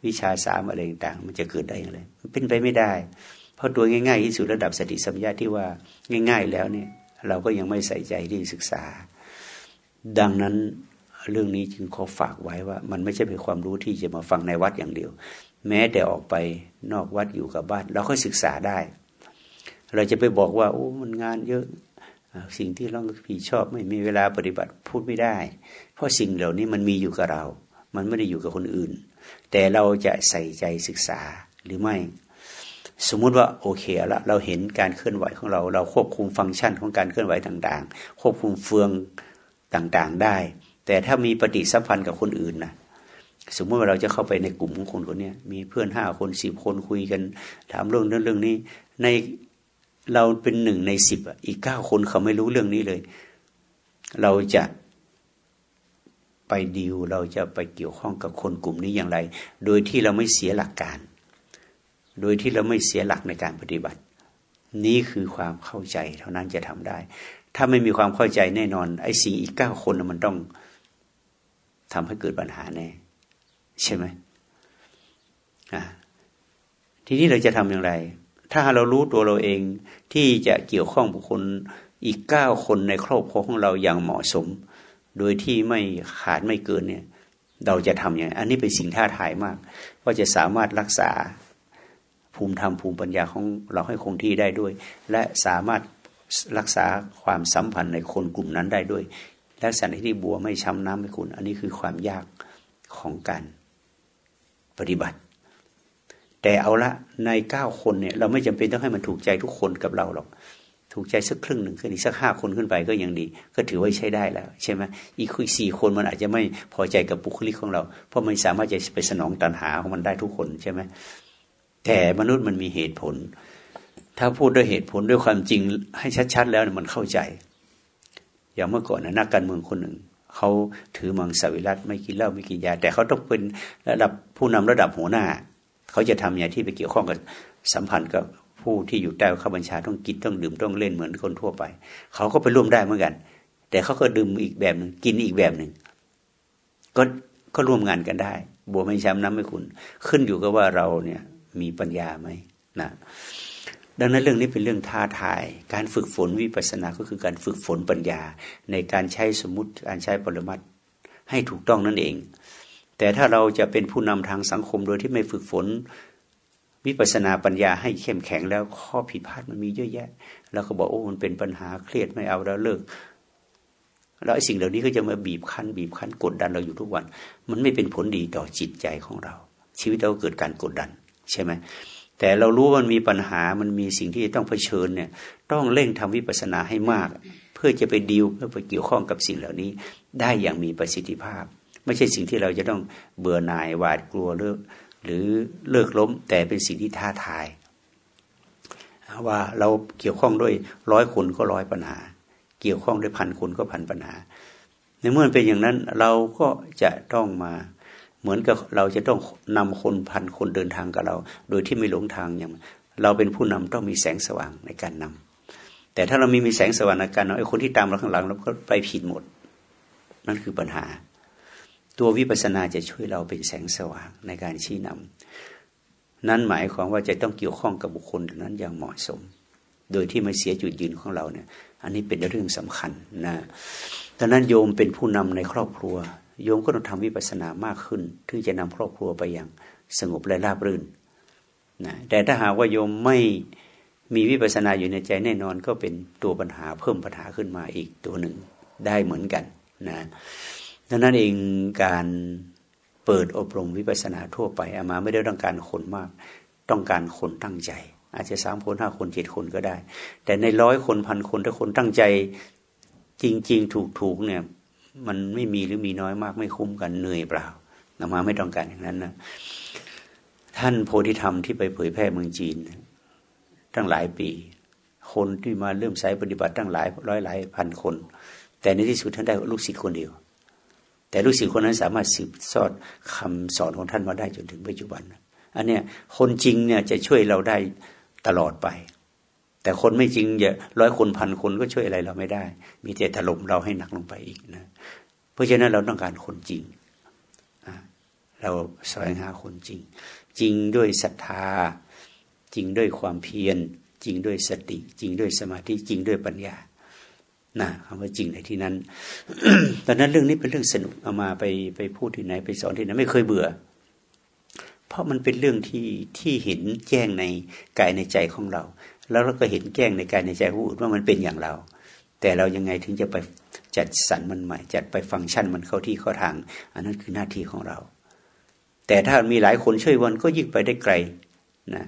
วิชาสามอะไรต่างมันจะเกิดได้อย่างไรมันเป็นไปไม่ได้ เพราะตัวง่าย ๆ ที่สุดระดับสติสัมยาที่ว่าง่าย ๆ แล้วเนี่ย เราก็ยังไม่ใส่ใจที่ศึกษา ดังนั้นเรื่องนี้จึงขอฝากไว้ว่า มันไม่ใช่เป็นความรู้ที่จะมาฟังในวัดอย่างเดียว แม้แต่ออกไปนอกวัดอยู่กับบ้าน เราก็ศึกษาได้ เราจะไปบอกว่า โอ้มันงานเยอะสิ่งที่เราผิดชอบไม่มีเวลาปฏิบัติพูดไม่ได้ เพราะสิ่งเหล่านี้มันมีอยู่กับเรา มันไม่ได้อยู่กับคนอื่น แต่เราจะใส่ใจศึกษาหรือไม่ สมมุติว่าโอเคละเราเห็นการเคลื่อนไหวของเรา เราควบคุมฟังก์ชันของการเคลื่อนไหวต่างๆ ควบคุมเฟืองต่างๆได้ แต่ถ้ามีปฏิสัมพันธ์กับคนอื่นนะสมมติว่าเราจะเข้าไปในกลุ่มของคนคนนี้มีเพื่อนห้าคนสิบคนคุยกัน ถามเรื่องนั้นเรื่องนี้ใน เราเป็นหนึ่งในสิบอีกเก้าคนเขาไม่รู้เรื่องนี้เลย เราจะไปดิวเราจะไปเกี่ยวข้องกับคนกลุ่มนี้อย่างไร โดยที่เราไม่เสียหลักการ โดยที่เราไม่เสียหลักในการปฏิบัติ นี่คือความเข้าใจเท่านั้นจะทำได้ ถ้าไม่มีความเข้าใจแน่นอน ไอ้สิ่งอีกเก้าคนมันต้องทำให้เกิดปัญหาแน่ ใช่ไหมอ่าทีนี้เราจะทำอย่างไร ถ้าเรารู้ตัวเราเองที่จะเกี่ยวข้องบุคคลอีกเก้าคนในครอบครัวของเราอย่างเหมาะสม โดยที่ไม่ขาดไม่เกินเนี่ย เราจะทำอย่างอันนี้เป็นสิ่งท้าทายมาก ว่าจะสามารถรักษาภูมิธรรมภูมิปัญญาของเราให้คงที่ได้ด้วย และสามารถรักษาความสัมพันธ์ในคนกลุ่มนั้นได้ด้วย และสันที่บัวไม่ช้ำน้ำไม่คุณอันนี้คือความยากของการปฏิบัติ แต่เอาละในเก้าคนเนี่ย เราไม่จำเป็นต้องให้มันถูกใจทุกคนกับเราหรอก ถูกใจสักครึ่งหนึ่งขึ้นอีกสักห้าคนขึ้นไปก็ยังดี ก็ถือว่าใช้ได้แล้ว ใช่ไหมอีกสี่คนมันอาจจะไม่พอใจกับบุคลิกของเรา เพราะมันสามารถจะไปสนองตันหาของมันได้ทุกคนใช่ไหมแต่มนุษย์มันมีเหตุผล ถ้าพูดด้วยเหตุผลด้วยความจริงให้ชัดๆ แล้วมันเข้าใจ อย่างเมื่อก่อนนะนักการเมืองคนหนึ่งเขาถือมังสวิรัตไม่กินเหล้าไม่กินยา แต่เขาต้องเป็นระดับผู้นำระดับหัวหน้า เขาจะทำอย่างที่ไปเกี่ยวข้องกับสัมพันธ์กับผู้ที่อยู่ใต้ข้าบัญชาต้องกินต้องดื่มต้องเล่นเหมือนคนทั่วไป เขาก็ไปร่วมได้เหมือนกัน แต่เขาก็ดื่มอีกแบบหนึ่งกินอีกแบบหนึ่งก็ก็ร่วมงานกันได้ บัวไม่ช้ำน้ำไม่ขุนขึ้นอยู่กับว่าเราเนี่ยมีปัญญาไหมนะดังนั้นเรื่องนี้เป็นเรื่องท้าทาย การฝึกฝนวิปัสสนาก็คือการฝึกฝนปัญญา ในการใช้สมมติการใช้ปรมัตให้ถูกต้องนั่นเอง แต่ถ้าเราจะเป็นผู้นำทางสังคมโดยที่ไม่ฝึกฝน วิปัสนาปัญญาให้เข้มแข็งแล้วข้อผิดพลาดมันมีเยอะแยะ แล้วก็บอกโอ้มันเป็นปัญหาเครียดไม่เอาแล้วเลิก แล้วไอ้สิ่งเหล่านี้ก็จะมาบีบคั้น บีบคั้นกดดันเราอยู่ทุกวัน มันไม่เป็นผลดีต่อจิตใจของเรา ชีวิตเราเกิดการกดดัน ใช่ไหมแต่เรารู้ว่ามันมีปัญหามันมีสิ่งที่ต้องเผชิญเนี่ย ต้องเร่งทำวิปัสสนาให้มาก เพื่อจะไปดีลเพื่อไปเกี่ยวข้องกับสิ่งเหล่านี้ ได้อย่างมีประสิทธิภาพ ไม่ใช่สิ่งที่เราจะต้องเบื่อหน่ายหวาดกลัวเลิกหรือเลิกล้ม แต่เป็นสิ่งที่ท้าทาย ว่าเราเกี่ยวข้องด้วยร้อยคนก็ร้อยปัญหา เกี่ยวข้องด้วยพันคนก็พันปัญหา ในเมื่อเป็นอย่างนั้นเราก็จะต้องมาเหมือนกับเราจะต้องนำคนพันคนเดินทางกับเรา โดยที่ไม่หลงทางอย่าง เราเป็นผู้นำต้องมีแสงสว่างในการนำแต่ถ้าเรามีมีแสงสว่างในการนำไอ้คนที่ตามเราข้างหลังเราก็ไปผิดหมด นั่นคือปัญหา ตัววิปัสสนาจะช่วยเราเป็นแสงสว่างในการชี้นำนั้นหมายความว่าจะต้องเกี่ยวข้องกับบุคคลนั้นอย่างเหมาะสม โดยที่ไม่เสียจุดยืนของเราเนี่ย อันนี้เป็นเรื่องสำคัญนะดังนั้นโยมเป็นผู้นำในครอบครัว โยมก็ต้องทำวิปัสสนามากขึ้น ถึงจะนำครอบครัวไปอย่างสงบและราบรื่นนะแต่ถ้าหากว่าโยมไม่มีวิปัสสนาอยู่ในใจแน่นอนก็เป็นตัวปัญหาเพิ่มปัญหาขึ้นมาอีกตัวหนึ่งได้เหมือนกันนะ ดังนั้นเองการเปิดอบรมวิปัสสนาทั่วไปอามาไม่ได้ต้องการคนมาก ต้องการคนตั้งใจ อาจจะสามคนห้าคนเจ็ดคนก็ได้ แต่ในร้อยคนพันคนถ้าคนตั้งใจ จริง ๆ ถูกๆเนี่ยมันไม่มีหรือมีน้อยมากไม่คุ้มกันเหนื่อยเปล่าอามาไม่ต้องการอย่างนั้นนะท่านโพธิธรรมที่ไปเผยแพร่เมืองจีน ตั้งหลายปี คนที่มาเริ่มใช้ปฏิบัติตั้งหลายร้อยหลายพันคน แต่ในที่สุดท่านได้ลูกศิษย์คนเดียว แต่ลูกศิษย์คนนั้นสามารถสืบสอดคำสอนของท่านมาได้จนถึงปัจจุบัน อันเนี้ยคนจริงเนี่ยจะช่วยเราได้ตลอดไป แต่คนไม่จริงอย่าร้อยคนพันคนก็ช่วยอะไรเราไม่ได้ มีแต่ถล่มเราให้หนักลงไปอีกนะ เพราะฉะนั้นเราต้องการคนจริง เราแสวงหาคนจริง จริงด้วยศรัทธา จริงด้วยความเพียร จริงด้วยสติ จริงด้วยสมาธิ จริงด้วยปัญญา นะคำว่าจริงในที่นั้น ตอนนั้นเรื่องนี้เป็นเรื่องสนุกเอามาไปไปพูดที่ไหนไปสอนที่ไหนไม่เคยเบื่อ เพราะมันเป็นเรื่องที่ที่เห็นแจ้งในกายในใจของเรา แล้วเราก็เห็นแจ้งในกายในใจผู้อื่นว่ามันเป็นอย่างเรา แต่เรายังไงถึงจะไปจัดสรรมันใหม่ จัดไปฟังก์ชันมันเข้าที่เข้าทาง อันนั้นคือหน้าที่ของเรา แต่ถ้ามีหลายคนช่วยวันก็ยิ่งไปได้ไกลนะ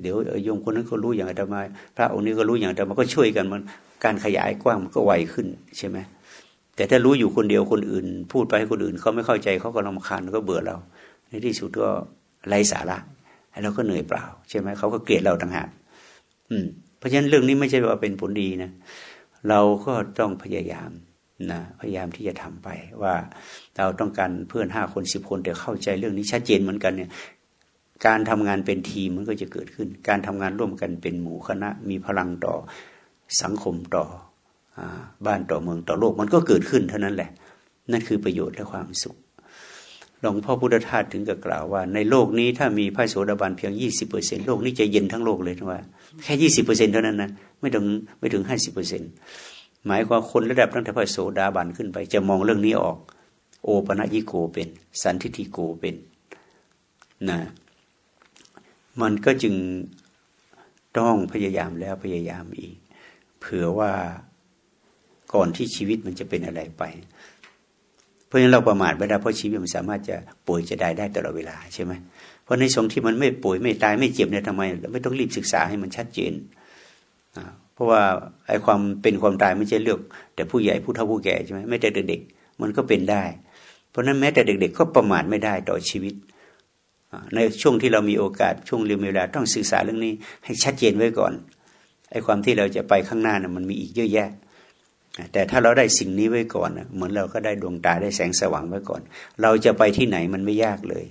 เดี๋ยวโยมคนนั้นก็รู้อย่างอาตมา พระองค์นี้ก็รู้อย่างอาตมาก็ช่วยกันมัน การขยายกว้างมันก็ไวขึ้นใช่ไหมแต่ถ้ารู้อยู่คนเดียวคนอื่น พูดไปให้คนอื่นเขาไม่เข้าใจเขาก็รำคาญก็เบื่อเรา ในที่สุดก็ไร้สาระเราก็เหนื่อยเปล่า ใช่ไหมเขาก็เกลียดเราต่างหากอืม เพราะฉะนั้นเรื่องนี้ไม่ใช่ว่าเป็นผลดีนะเราก็ต้องพยายามนะพยายามที่จะทำไป ว่าเราต้องการเพื่อนห้าคนสิบคนแต่เข้าใจเรื่องนี้ชัดเจนเหมือนกันเนี่ย การทำงานเป็นทีมมันก็จะเกิดขึ้น การทำงานร่วมกันเป็นหมู่คณะ มีพลังต่อ สังคมต่ออบ้านต่อเมืองต่อโลกมันก็เกิดขึ้นเท่านั้นแหละ นั่นคือประโยชน์และความสุขหลวงพ่อพุทธทาสถึงกับกล่าวว่า ในโลกนี้ถ้ามีพระโสดาบันเพียงยี่สิบเปอร์เซ็นโลกนี้จะเย็นทั้งโลกเลยนะว่า แค่ยี่สิบเปอร์เซ็นเท่านั้นนะไม่ถึงไม่ถึงห้าสิบเปอร์เซ็นหมายความคนระดับตั้งแต่พระโสดาบันขึ้นไป จะมองเรื่องนี้ออก โอปะยิโกเป็น สันทิฐิโกเป็นนะมันก็จึงต้องพยายามแล้วพยายามอีก เผื่อว่าก่อนที่ชีวิตมันจะเป็นอะไรไป เพราะฉะนั้นเราประมาทไม่ได้เพราะชีวิตมันสามารถจะป่วยจะได้ได้ตลอดเวลาใช่ไหมเพราะในสงที่มันไม่ป่วยไม่ตายไม่เจ็บเนี่ยทำไมเราไม่ต้องรีบศึกษาให้มันชัดเจนเพราะว่าไอ้ความเป็นความตายไม่ใช่เลือก แต่ผู้ใหญ่ผู้เฒ่าผู้แก่ใช่ไหมไม่แต่เด็กๆมันก็เป็นได้ เพราะนั้นแม้แต่เด็ก ๆ ก็ประมาทไม่ได้ต่อชีวิตในช่วงที่เรามีโอกาสช่วงเรียนเวลาต้องศึกษาเรื่องนี้ให้ชัดเจนไว้ก่อน ไอ้ความที่เราจะไปข้างหน้านะ่ะมันมีอีกเยอะแยะ แต่ถ้าเราได้สิ่งนี้ไว้ก่อนเหมือนเราก็ได้ดวงตาได้แสงสว่างไว้ก่อน เราจะไปที่ไหนมันไม่ยากเลย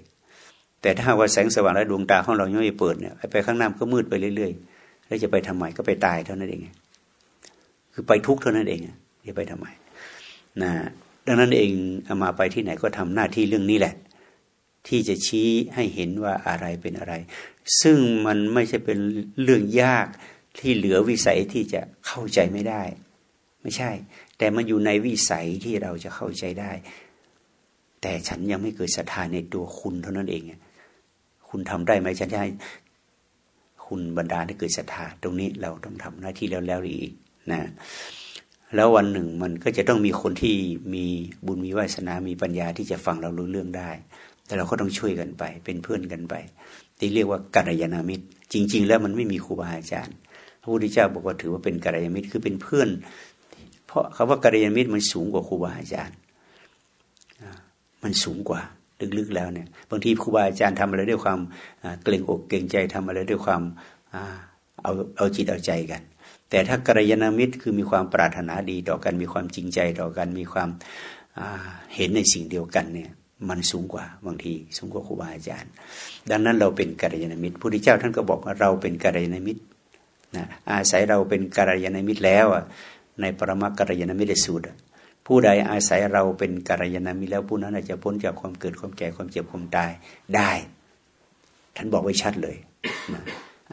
แต่ถ้าว่าแสงสว่างและดวงตาของเรายังไม่เปิดเนี่ยไปข้างหน้าก็มืดไปเรื่อยๆแล้วจะไปทำไมก็ไปตายเท่านั้นเองคือไปทุกเท่านั้นเองจะไปทำไมนะดังนั้นเองเอามาไปที่ไหนก็ทำหน้าที่เรื่องนี้แหละ ที่จะชี้ให้เห็นว่าอะไรเป็นอะไร ซึ่งมันไม่ใช่เป็นเรื่องยาก ที่เหลือวิสัยที่จะเข้าใจไม่ได้ ไม่ใช่ แต่มันอยู่ในวิสัยที่เราจะเข้าใจได้ แต่ฉันยังไม่เกิดศรัทธาในตัวคุณเท่านั้นเอง คุณทำได้ไหมฉันจะให้คุณบรรดาให้เกิดศรัทธาตรงนี้เราต้องทำหน้าที่แล้วแล้วอีกนะแล้ววันหนึ่งมันก็จะต้องมีคนที่มีบุญมีวาสนา มีปัญญาที่จะฟังเรารู้เรื่องได้ แต่เราก็ต้องช่วยกันไป เป็นเพื่อนกันไปที่เรียกว่ากัลยาณมิตร จริง ๆ แล้วมันไม่มีครูบาอาจารย์ พระพุทธเจ้าบอกว่าถือว่าเป็นกัลยาณมิตรคือเป็นเพื่อน เพราะคำว่ากัลยาณมิตรมันสูงกว่าครูบาอาจารย์มันสูงกว่าลึกๆแล้วเนี่ยบางทีครูบาอาจารย์ทำอะไรด้วยความเกรงอกเกรงใจทำอะไรด้วยความเอาเอาจิตเอาใจกัน แต่ถ้ากัลยาณมิตรคือมีความปรารถนาดีต่อกันมีความจริงใจต่อกันมีความเห็นในสิ่งเดียวกันเนี่ยมันสูงกว่าบางทีสูงกว่าครูบาอาจารย์ ดังนั้นเราเป็นกัลยาณมิตรพระพุทธเจ้าท่านก็บอกว่าเราเป็นกัลยาณมิตร นะอาศัยเราเป็นกัลยาณมิตรแล้วในปรมากัลยาณมิตรสูตรผู้ใดอาศัยเราเป็นกัลยาณมิตรแล้วผู้นั้นจะพ้นจากความเกิดความแก่ความเจ็บความตายได้ ท่านบอกไว้ชัดเลยนะ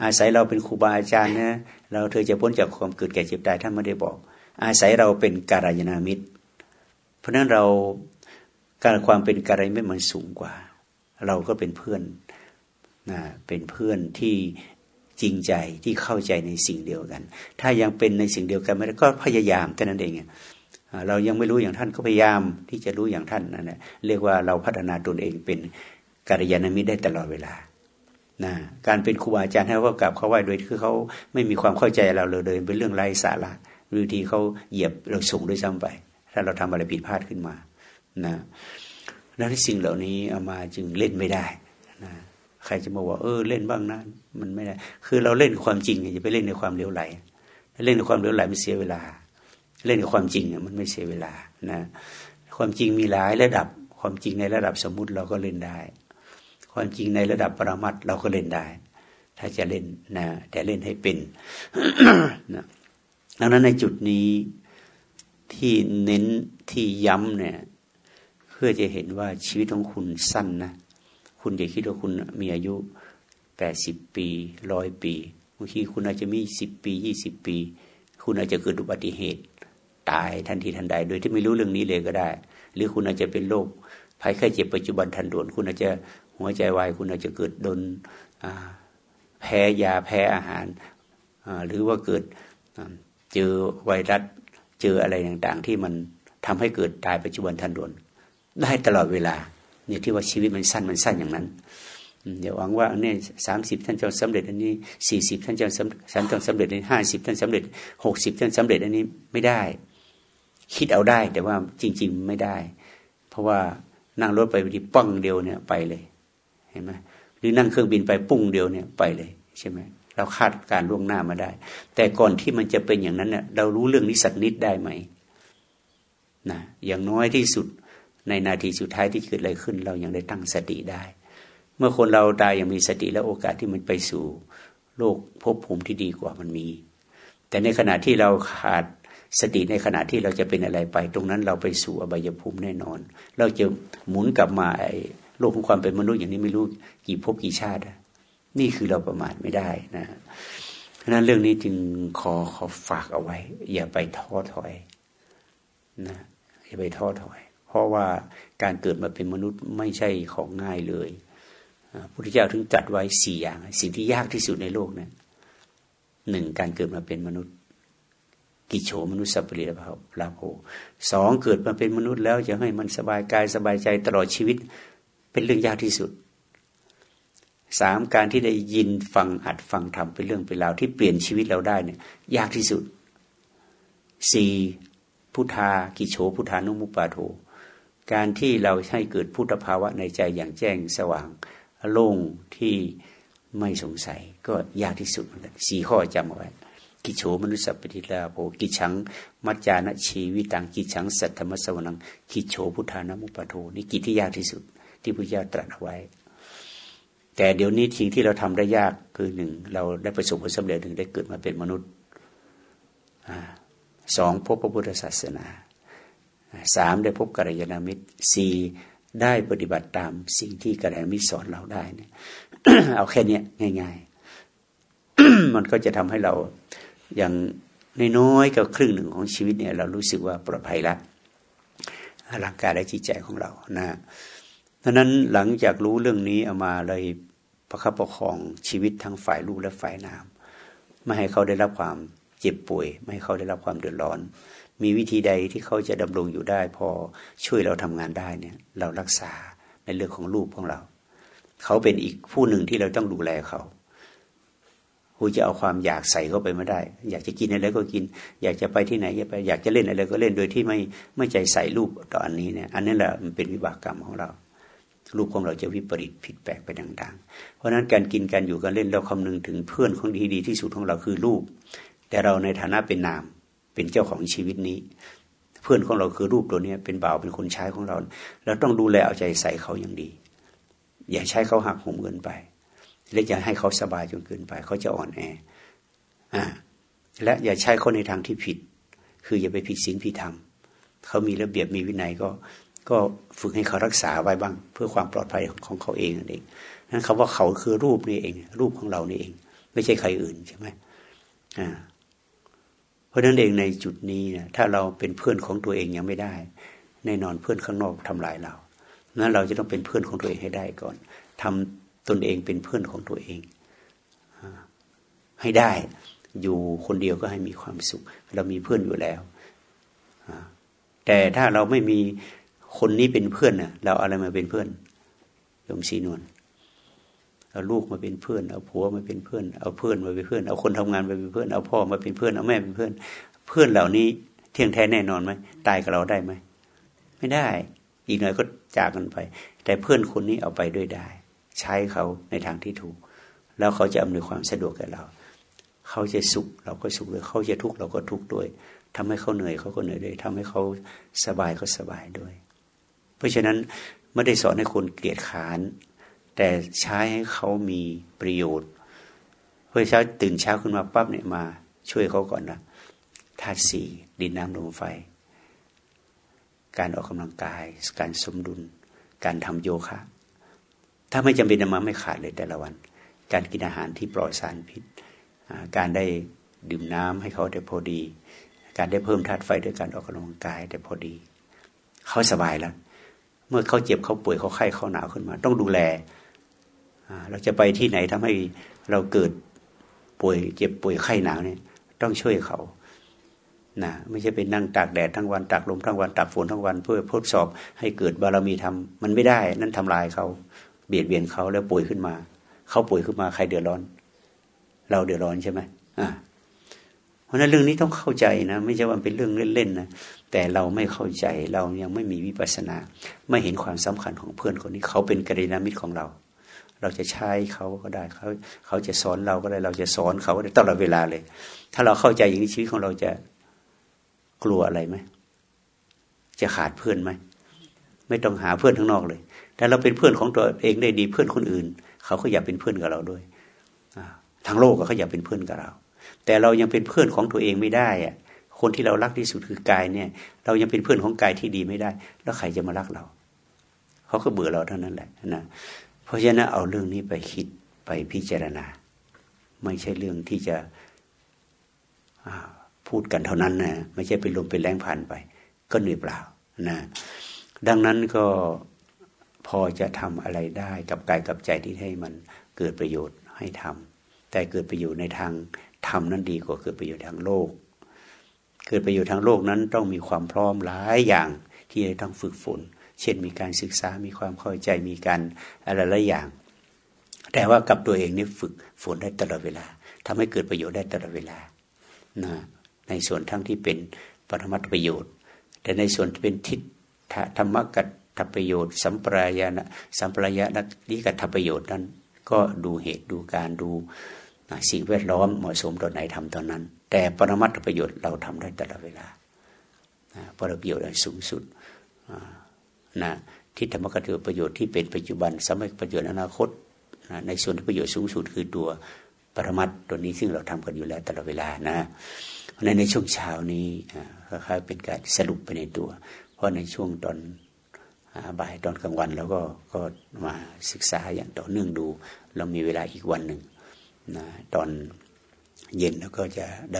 อาศัยเราเป็นครูบาอาจารย์นะเราเธอจะพ้นจากความเกิดแก่เจ็บตายท่านไม่ได้บอก อาศัยเราเป็นการยานมิตร เพราะนั้นเราการความเป็นการยามิตรมันสูงกว่า เราก็เป็นเพื่อนนะเป็นเพื่อนที่ จริงใจที่เข้าใจในสิ่งเดียวกัน ถ้ายังเป็นในสิ่งเดียวกันไม่ได้ก็พยายามแต่นั้นเองเรายังไม่รู้อย่างท่านก็พยายามที่จะรู้อย่างท่านนั่นแหละเรียกว่าเราพัฒนาตนเองเป็นกัลยาณมิตรได้ตลอดเวลานะการเป็นครูบาอาจารย์ให้เขากลับเขาไหวโดยคือเขาไม่มีความเข้าใจเราเลยเลยเป็นเรื่องไร้สาระหรือทีเขาเหยียบเราสูงด้วยซ้ำไป ถ้าเราทำอะไรผิดพลาดขึ้นมานะแล้วสิ่งเหล่านี้เอามาจึงเล่นไม่ได้ ใครจะมาว่าเออเล่นบ้างนะมันไม่ได้ คือเราเล่นความจริงอย่าไปเล่นในความเลี้ยวไหล เล่นในความเลี้ยวไหลมันเสียเวลา เล่นในความจริงมันไม่เสียเวลานะ ความจริงมีหลายระดับ ความจริงในระดับสมมุติเราก็เล่นได้ ความจริงในระดับปรมัตเราก็เล่นได้ ถ้าจะเล่นนะแต่เล่นให้เป็นนะดังนั้นในจุดนี้ที่เน้นที่ย้ำเนี่ย เพื่อจะเห็นว่าชีวิตของคุณสั้นนะ คุณอย่าคิดว่าคุณมีอายุแปดสิบปีร้อยปีบางทีคุณอาจจะมีสิบปียี่สิบปี คุณอาจจะเกิดอุบัติเหตุ ตายทันทีทันใด โดยที่ไม่รู้เรื่องนี้เลยก็ได้ หรือคุณอาจจะเป็นโรคภัยไข้เจ็บปัจจุบันทันด่วน คุณอาจจะหัวใจวายคุณอาจจะเกิดโดนแพ้ยาแพ้อาหาร หรือว่าเกิดเจอไวรัสเจออะไรต่างๆ ที่มันทำให้เกิดตายปัจจุบันทันด่วน ได้ตลอดเวลา เนี่ยที่ว่าชีวิตมันสั้นมันสั้นอย่างนั้นเดี๋ยวหวังว่าเนี่ยสามสิบท่านจะสำเร็จ อันนี้สี่สิบท่านจะสำท่านต้องสำเร็จในนี้ห้าสิบท่านสำเร็จหกสิบท่านสำเร็จอันนี้ไม่ได้ คิดเอาได้ แต่ว่าจริง ๆไม่ได้ เพราะว่านั่งรถไปทีป้องเดียวเนี่ยไปเลย เห็นไหมหรือนั่งเครื่องบินไปปุ้งเดียวเนี่ยไปเลยใช่ไหมเราคาดการล่วงหน้ามาได้ แต่ก่อนที่มันจะเป็นอย่างนั้นเนี่ยเรารู้เรื่องนี้สักนิดได้ไหมนะอย่างน้อยที่สุด ในนาทีสุดท้ายที่เกิดอะไรขึ้น เรายังได้ตั้งสติได้ เมื่อคนเราตายยังมีสติและโอกาสที่มันไปสู่โลกภพภูมิที่ดีกว่ามันมี แต่ในขณะที่เราขาดสติในขณะที่เราจะเป็นอะไรไป ตรงนั้นเราไปสู่อบายภูมิแน่นอน เราจะหมุนกลับมาไอโลกของความเป็นมนุษย์อย่างนี้ไม่รู้กี่ภพกี่ชาติ นี่คือเราประมาทไม่ได้นะเพราะนั้นเรื่องนี้จึงขอขอฝากเอาไว้ อย่าไปท้อถอยนะอย่าไปท้อถอย เพราะว่าการเกิดมาเป็นมนุษย์ไม่ใช่ของง่ายเลยพระพุทธเจ้าถึงจัดไว้สี่อย่าง สิ่งที่ยากที่สุดในโลกนะหนึ่งการเกิดมาเป็นมนุษย์ กิโฉมนุษย์สัพเพลาโภสองเกิดมาเป็นมนุษย์แล้วจะให้มันสบายกายสบายใจตลอดชีวิต เป็นเรื่องยากที่สุดสามการที่ได้ยินฟังอัดฟังทำเป็นเรื่องเป็นราวที่เปลี่ยนชีวิตเราได้เนี่ย ยากที่สุดสี่พุทธากิโฉพุทธานุมุปปาโท การที่เราให้เกิดพุทธภาวะในใจอย่างแจ้งสว่างโล่งที่ไม่สงสัยก็ยากที่สุดเหมือนกันสี่ข้อจำเอาไว้กิโฉมนุสสปฏิลาโภกิฉังมัจจานะชีวิตังกิฉังสัทธมัสวนังกิโฉพุทธานุมุปปาโทนี่กิจที่ยากที่สุด ที่พระเจ้าตรัสไว้ แต่เดี๋ยวนี้ทิ้งที่เราทำได้ยากคือหนึ่งเราได้ประสบผลสำเร็จหนึ่งได้เกิดมาเป็นมนุษย์สองพบพระพุทธศาสนา สามได้พบกัลยาณมิตรสี่ได้ปฏิบัติตามสิ่งที่กัลยาณมิตรสอนเราได้เนี่ยเอาแค่นี้ง่าย ๆ มันก็จะทำให้เราอย่างน้อยๆกับครึ่งหนึ่งของชีวิตเนี่ย เรารู้สึกว่าปลอดภัยละร่างกายและจิตใจของเรานะดังนั้นหลังจากรู้เรื่องนี้เอามาเลยประคับประคองชีวิตทั้งฝ่ายลูกและฝ่ายนามไม่ให้เขาได้รับความ เจ็บป่วย ไม่ให้เขาได้รับความเดือดร้อน มีวิธีใดที่เขาจะดำรงอยู่ได้ พอช่วยเราทำงานได้เนี่ย เรารักษาในเรื่องของลูกของเรา เขาเป็นอีกผู้หนึ่งที่เราต้องดูแลเขาคูจะเอาความอยากใส่เข้าไปไม่ได้ อยากจะกินอะไรก็กิน อยากจะไปที่ไหนอยากไป อยากจะเล่นอะไรก็เล่นโดยที่ไม่ไม่ใจใส่รูปต่ออันนี้เนี่ย อันนี้แหละมันเป็นวิบากกรรมของเรา รูปของเราจะวิปริตผิดแปลกไปต่างๆ เพราะฉะนั้นการกินการอยู่การเล่นเราคำนึงถึงเพื่อนของดีดีที่สุดของเราคือรูป แต่เราในฐานะเป็นนาม เป็นเจ้าของชีวิตนี้ เพื่อนของเราคือรูปตัวนี้เป็นบ่าวเป็นคนใช้ของเราเราต้องดูแลเอาใจใส่เขาอย่างดี อย่าใช้เขาหักหมเกินไป และอย่าให้เขาสบายจนเกินไป เขาจะอ่อนแออ่าและอย่าใช้เขาในทางที่ผิด คืออย่าไปผิดศีลผิดธรรมเขามีระเบียบมีวินัยก็ก็ฝึกให้เขารักษาไว้บ้าง เพื่อความปลอดภัยของเขาเองนั่นเองนั่นคำว่าเขาคือรูปนี่เอง รูปของเรานี่เอง ไม่ใช่ใครอื่นใช่ไหมอ่า ราะนั้นเองในจุดนี้นะถ้าเราเป็นเพื่อนของตัวเองยังไม่ได้ แน่นอนเพื่อนข้างนอกทำลายเรานั้นเราจะต้องเป็นเพื่อนของตัวเองให้ได้ก่อนทำตนเองเป็นเพื่อนของตัวเอง ให้ได้อยู่คนเดียวก็ให้มีความสุข เรามีเพื่อนอยู่แล้ว แต่ถ้าเราไม่มีคนนี้เป็นเพื่อนนะเราอะไรมาเป็นเพื่อนยมสีนวล เอาลูกมาเป็นเพื่อน เอาผัวมาเป็นเพื่อน เอาเพื่อนมาเป็นเพื่อน เอาคนทำงานมาเป็นเพื่อน เอาพ่อมาเป็นเพื่อน เอาแม่เป็นเพื่อน เพื่อนเหล่านี้เที่ยงแท้แน่นอนไหมตายกับเราได้ไหม ไม่ได้ อีกหน่อยก็จากกันไป แต่เพื่อนคนนี้เอาไปด้วยได้ ใช้เขาในทางที่ถูก แล้วเขาจะอำนวยความสะดวกแก่เรา เขาจะสุขเราก็สุขด้วย เขาจะทุกข์เราก็ทุกข์ด้วยทำให้เขาเหนื่อยเขาก็เหนื่อยด้วยทำให้เขาสบายก็สบายด้วย เพราะฉะนั้นไม่ได้สอนให้คนเกลียดขาน แต่ใช้ให้เขามีประโยชน์เพื่อเช้าตื่นเช้าขึ้นมาปั๊บเนี่ยมา ช่วยเขาก่อนนะธาตุสี่ดินน้ำลมไฟ การออกกำลังกาย การสมดุล การทำโยคะ ถ้าไม่จำเป็นมาไม่ขาดเลยแต่ละวัน การกินอาหารที่ปลอดสารพิษ การได้ดื่มน้ำให้เขาได้พอดี การได้เพิ่มธาตุไฟด้วยการออกกำลังกายได้พอดี เขาสบายแล้ว เมื่อเขาเจ็บเขาป่วยเขาไข้เขาหนาวขึ้นมา ต้องดูแล เราจะไปที่ไหนทำให้เราเกิดป่วยเจ็บป่วยไข้หนาวเนี่ยต้องช่วยเขานะไม่ใช่เป็นนั่งตากแดดทั้งวันตากลมทั้งวันตากฝนทั้งวัน เพื่อทดสอบให้เกิดบารมีทำมันไม่ได้ นั่นทำลายเขา เบียดเบียนเขาแล้วป่วยขึ้นมา เขาป่วยขึ้นมาใครเดือดร้อน เราเดือดร้อนใช่ไหมอ่าเพราะนั้นเรื่องนี้ต้องเข้าใจนะ ไม่ใช่ว่าเป็นเรื่องเล่นๆนะแต่เราไม่เข้าใจเรายังไม่มีวิปัสสนา ไม่เห็นความสำคัญของเพื่อนคนนี้เขาเป็นกระดินามิตรของเรา เราจะใช้เขาก็ได้เขาเขาจะสอนเราก็ได้ เราจะสอนเขาก็ได้ตลอดเวลาเลย ถ้าเราเข้าใจอย่างนี้ชีวิตของเราจะกลัวอะไรไหมจะขาดเพื่อนไหมไม่ต้องหาเพื่อนข้างนอกเลยแต่เราเป็นเพื่อนของตัวเองได้ดีเพื่อนคนอื่น เขาก็อยากเป็นเพื่อนกับเราด้วยทางโลกก็เขาอยากเป็นเพื่อนกับเรา แต่เรายังเป็นเพื่อนของตัวเองไม่ได้อะคนที่เรารักที่สุดคือกายเนี่ย เรายังเป็นเพื่อนของกายที่ดีไม่ได้ แล้วใครจะมารักเรา เขาก็เบื่อเราเท่านั้นแหละนะ เพราะฉะนั้นเอาเรื่องนี้ไปคิดไปพิจารณา ไม่ใช่เรื่องที่จะพูดกันเท่านั้นนะไม่ใช่เป็นลมเป็นแรงผ่านไป ก็เหนื่อยเปล่านะดังนั้นก็พอจะทำอะไรได้กับกายกับใจที่ให้มันเกิดประโยชน์ให้ทำแต่เกิดประโยชน์ในทางธรรมนั้นดีกว่าเกิดประโยชน์ทางโลก เกิดประโยชน์ทางโลกนั้นต้องมีความพร้อมหลายอย่างที่จะต้องฝึกฝน เช่นมีการศึกษา มีความเข้าใจ มีการอะไรหลายอย่าง แต่ว่ากับตัวเองนี่ฝึกฝนได้ตลอดเวลาทำให้เกิดประโยชน์ได้ตลอดเวลานะในส่วนทั้งที่เป็นปรมัตประโยชน์ แต่ในส่วนที่เป็นทิฏฐธรรมกัตถประโยชน์ สัมปรายานะสัมปรายานะนิกัตถประโยชน์นั้น ก็ดูเหตุดูการดูสิ่งแวดล้อมเหมาะสมตอนไหนทำตอนนั้น แต่ปรมัตถประโยชน์เราทำได้ตลอดเวลาประโยชน์สูงสุด นะที่ธรรมกัตถประโยชน์ที่เป็นปัจจุบันสมัยประโยชน์อนาคตนะในส่วนที่ประโยชน์สูงสุดคือตัวปรมัตตัวนี้ซึ่งเราทำกันอยู่แล้วตลอดเวลานะเพราะในในช่วงเช้านี้คล้ายๆเป็นการสรุปไปในตัว เพราะในช่วงตอนบ่ายตอนกลางวันแล้วก็ก็มาศึกษาอย่างต่อเนื่องดู เรามีเวลาอีกวันหนึ่งนะตอนเย็นแล้วก็จะ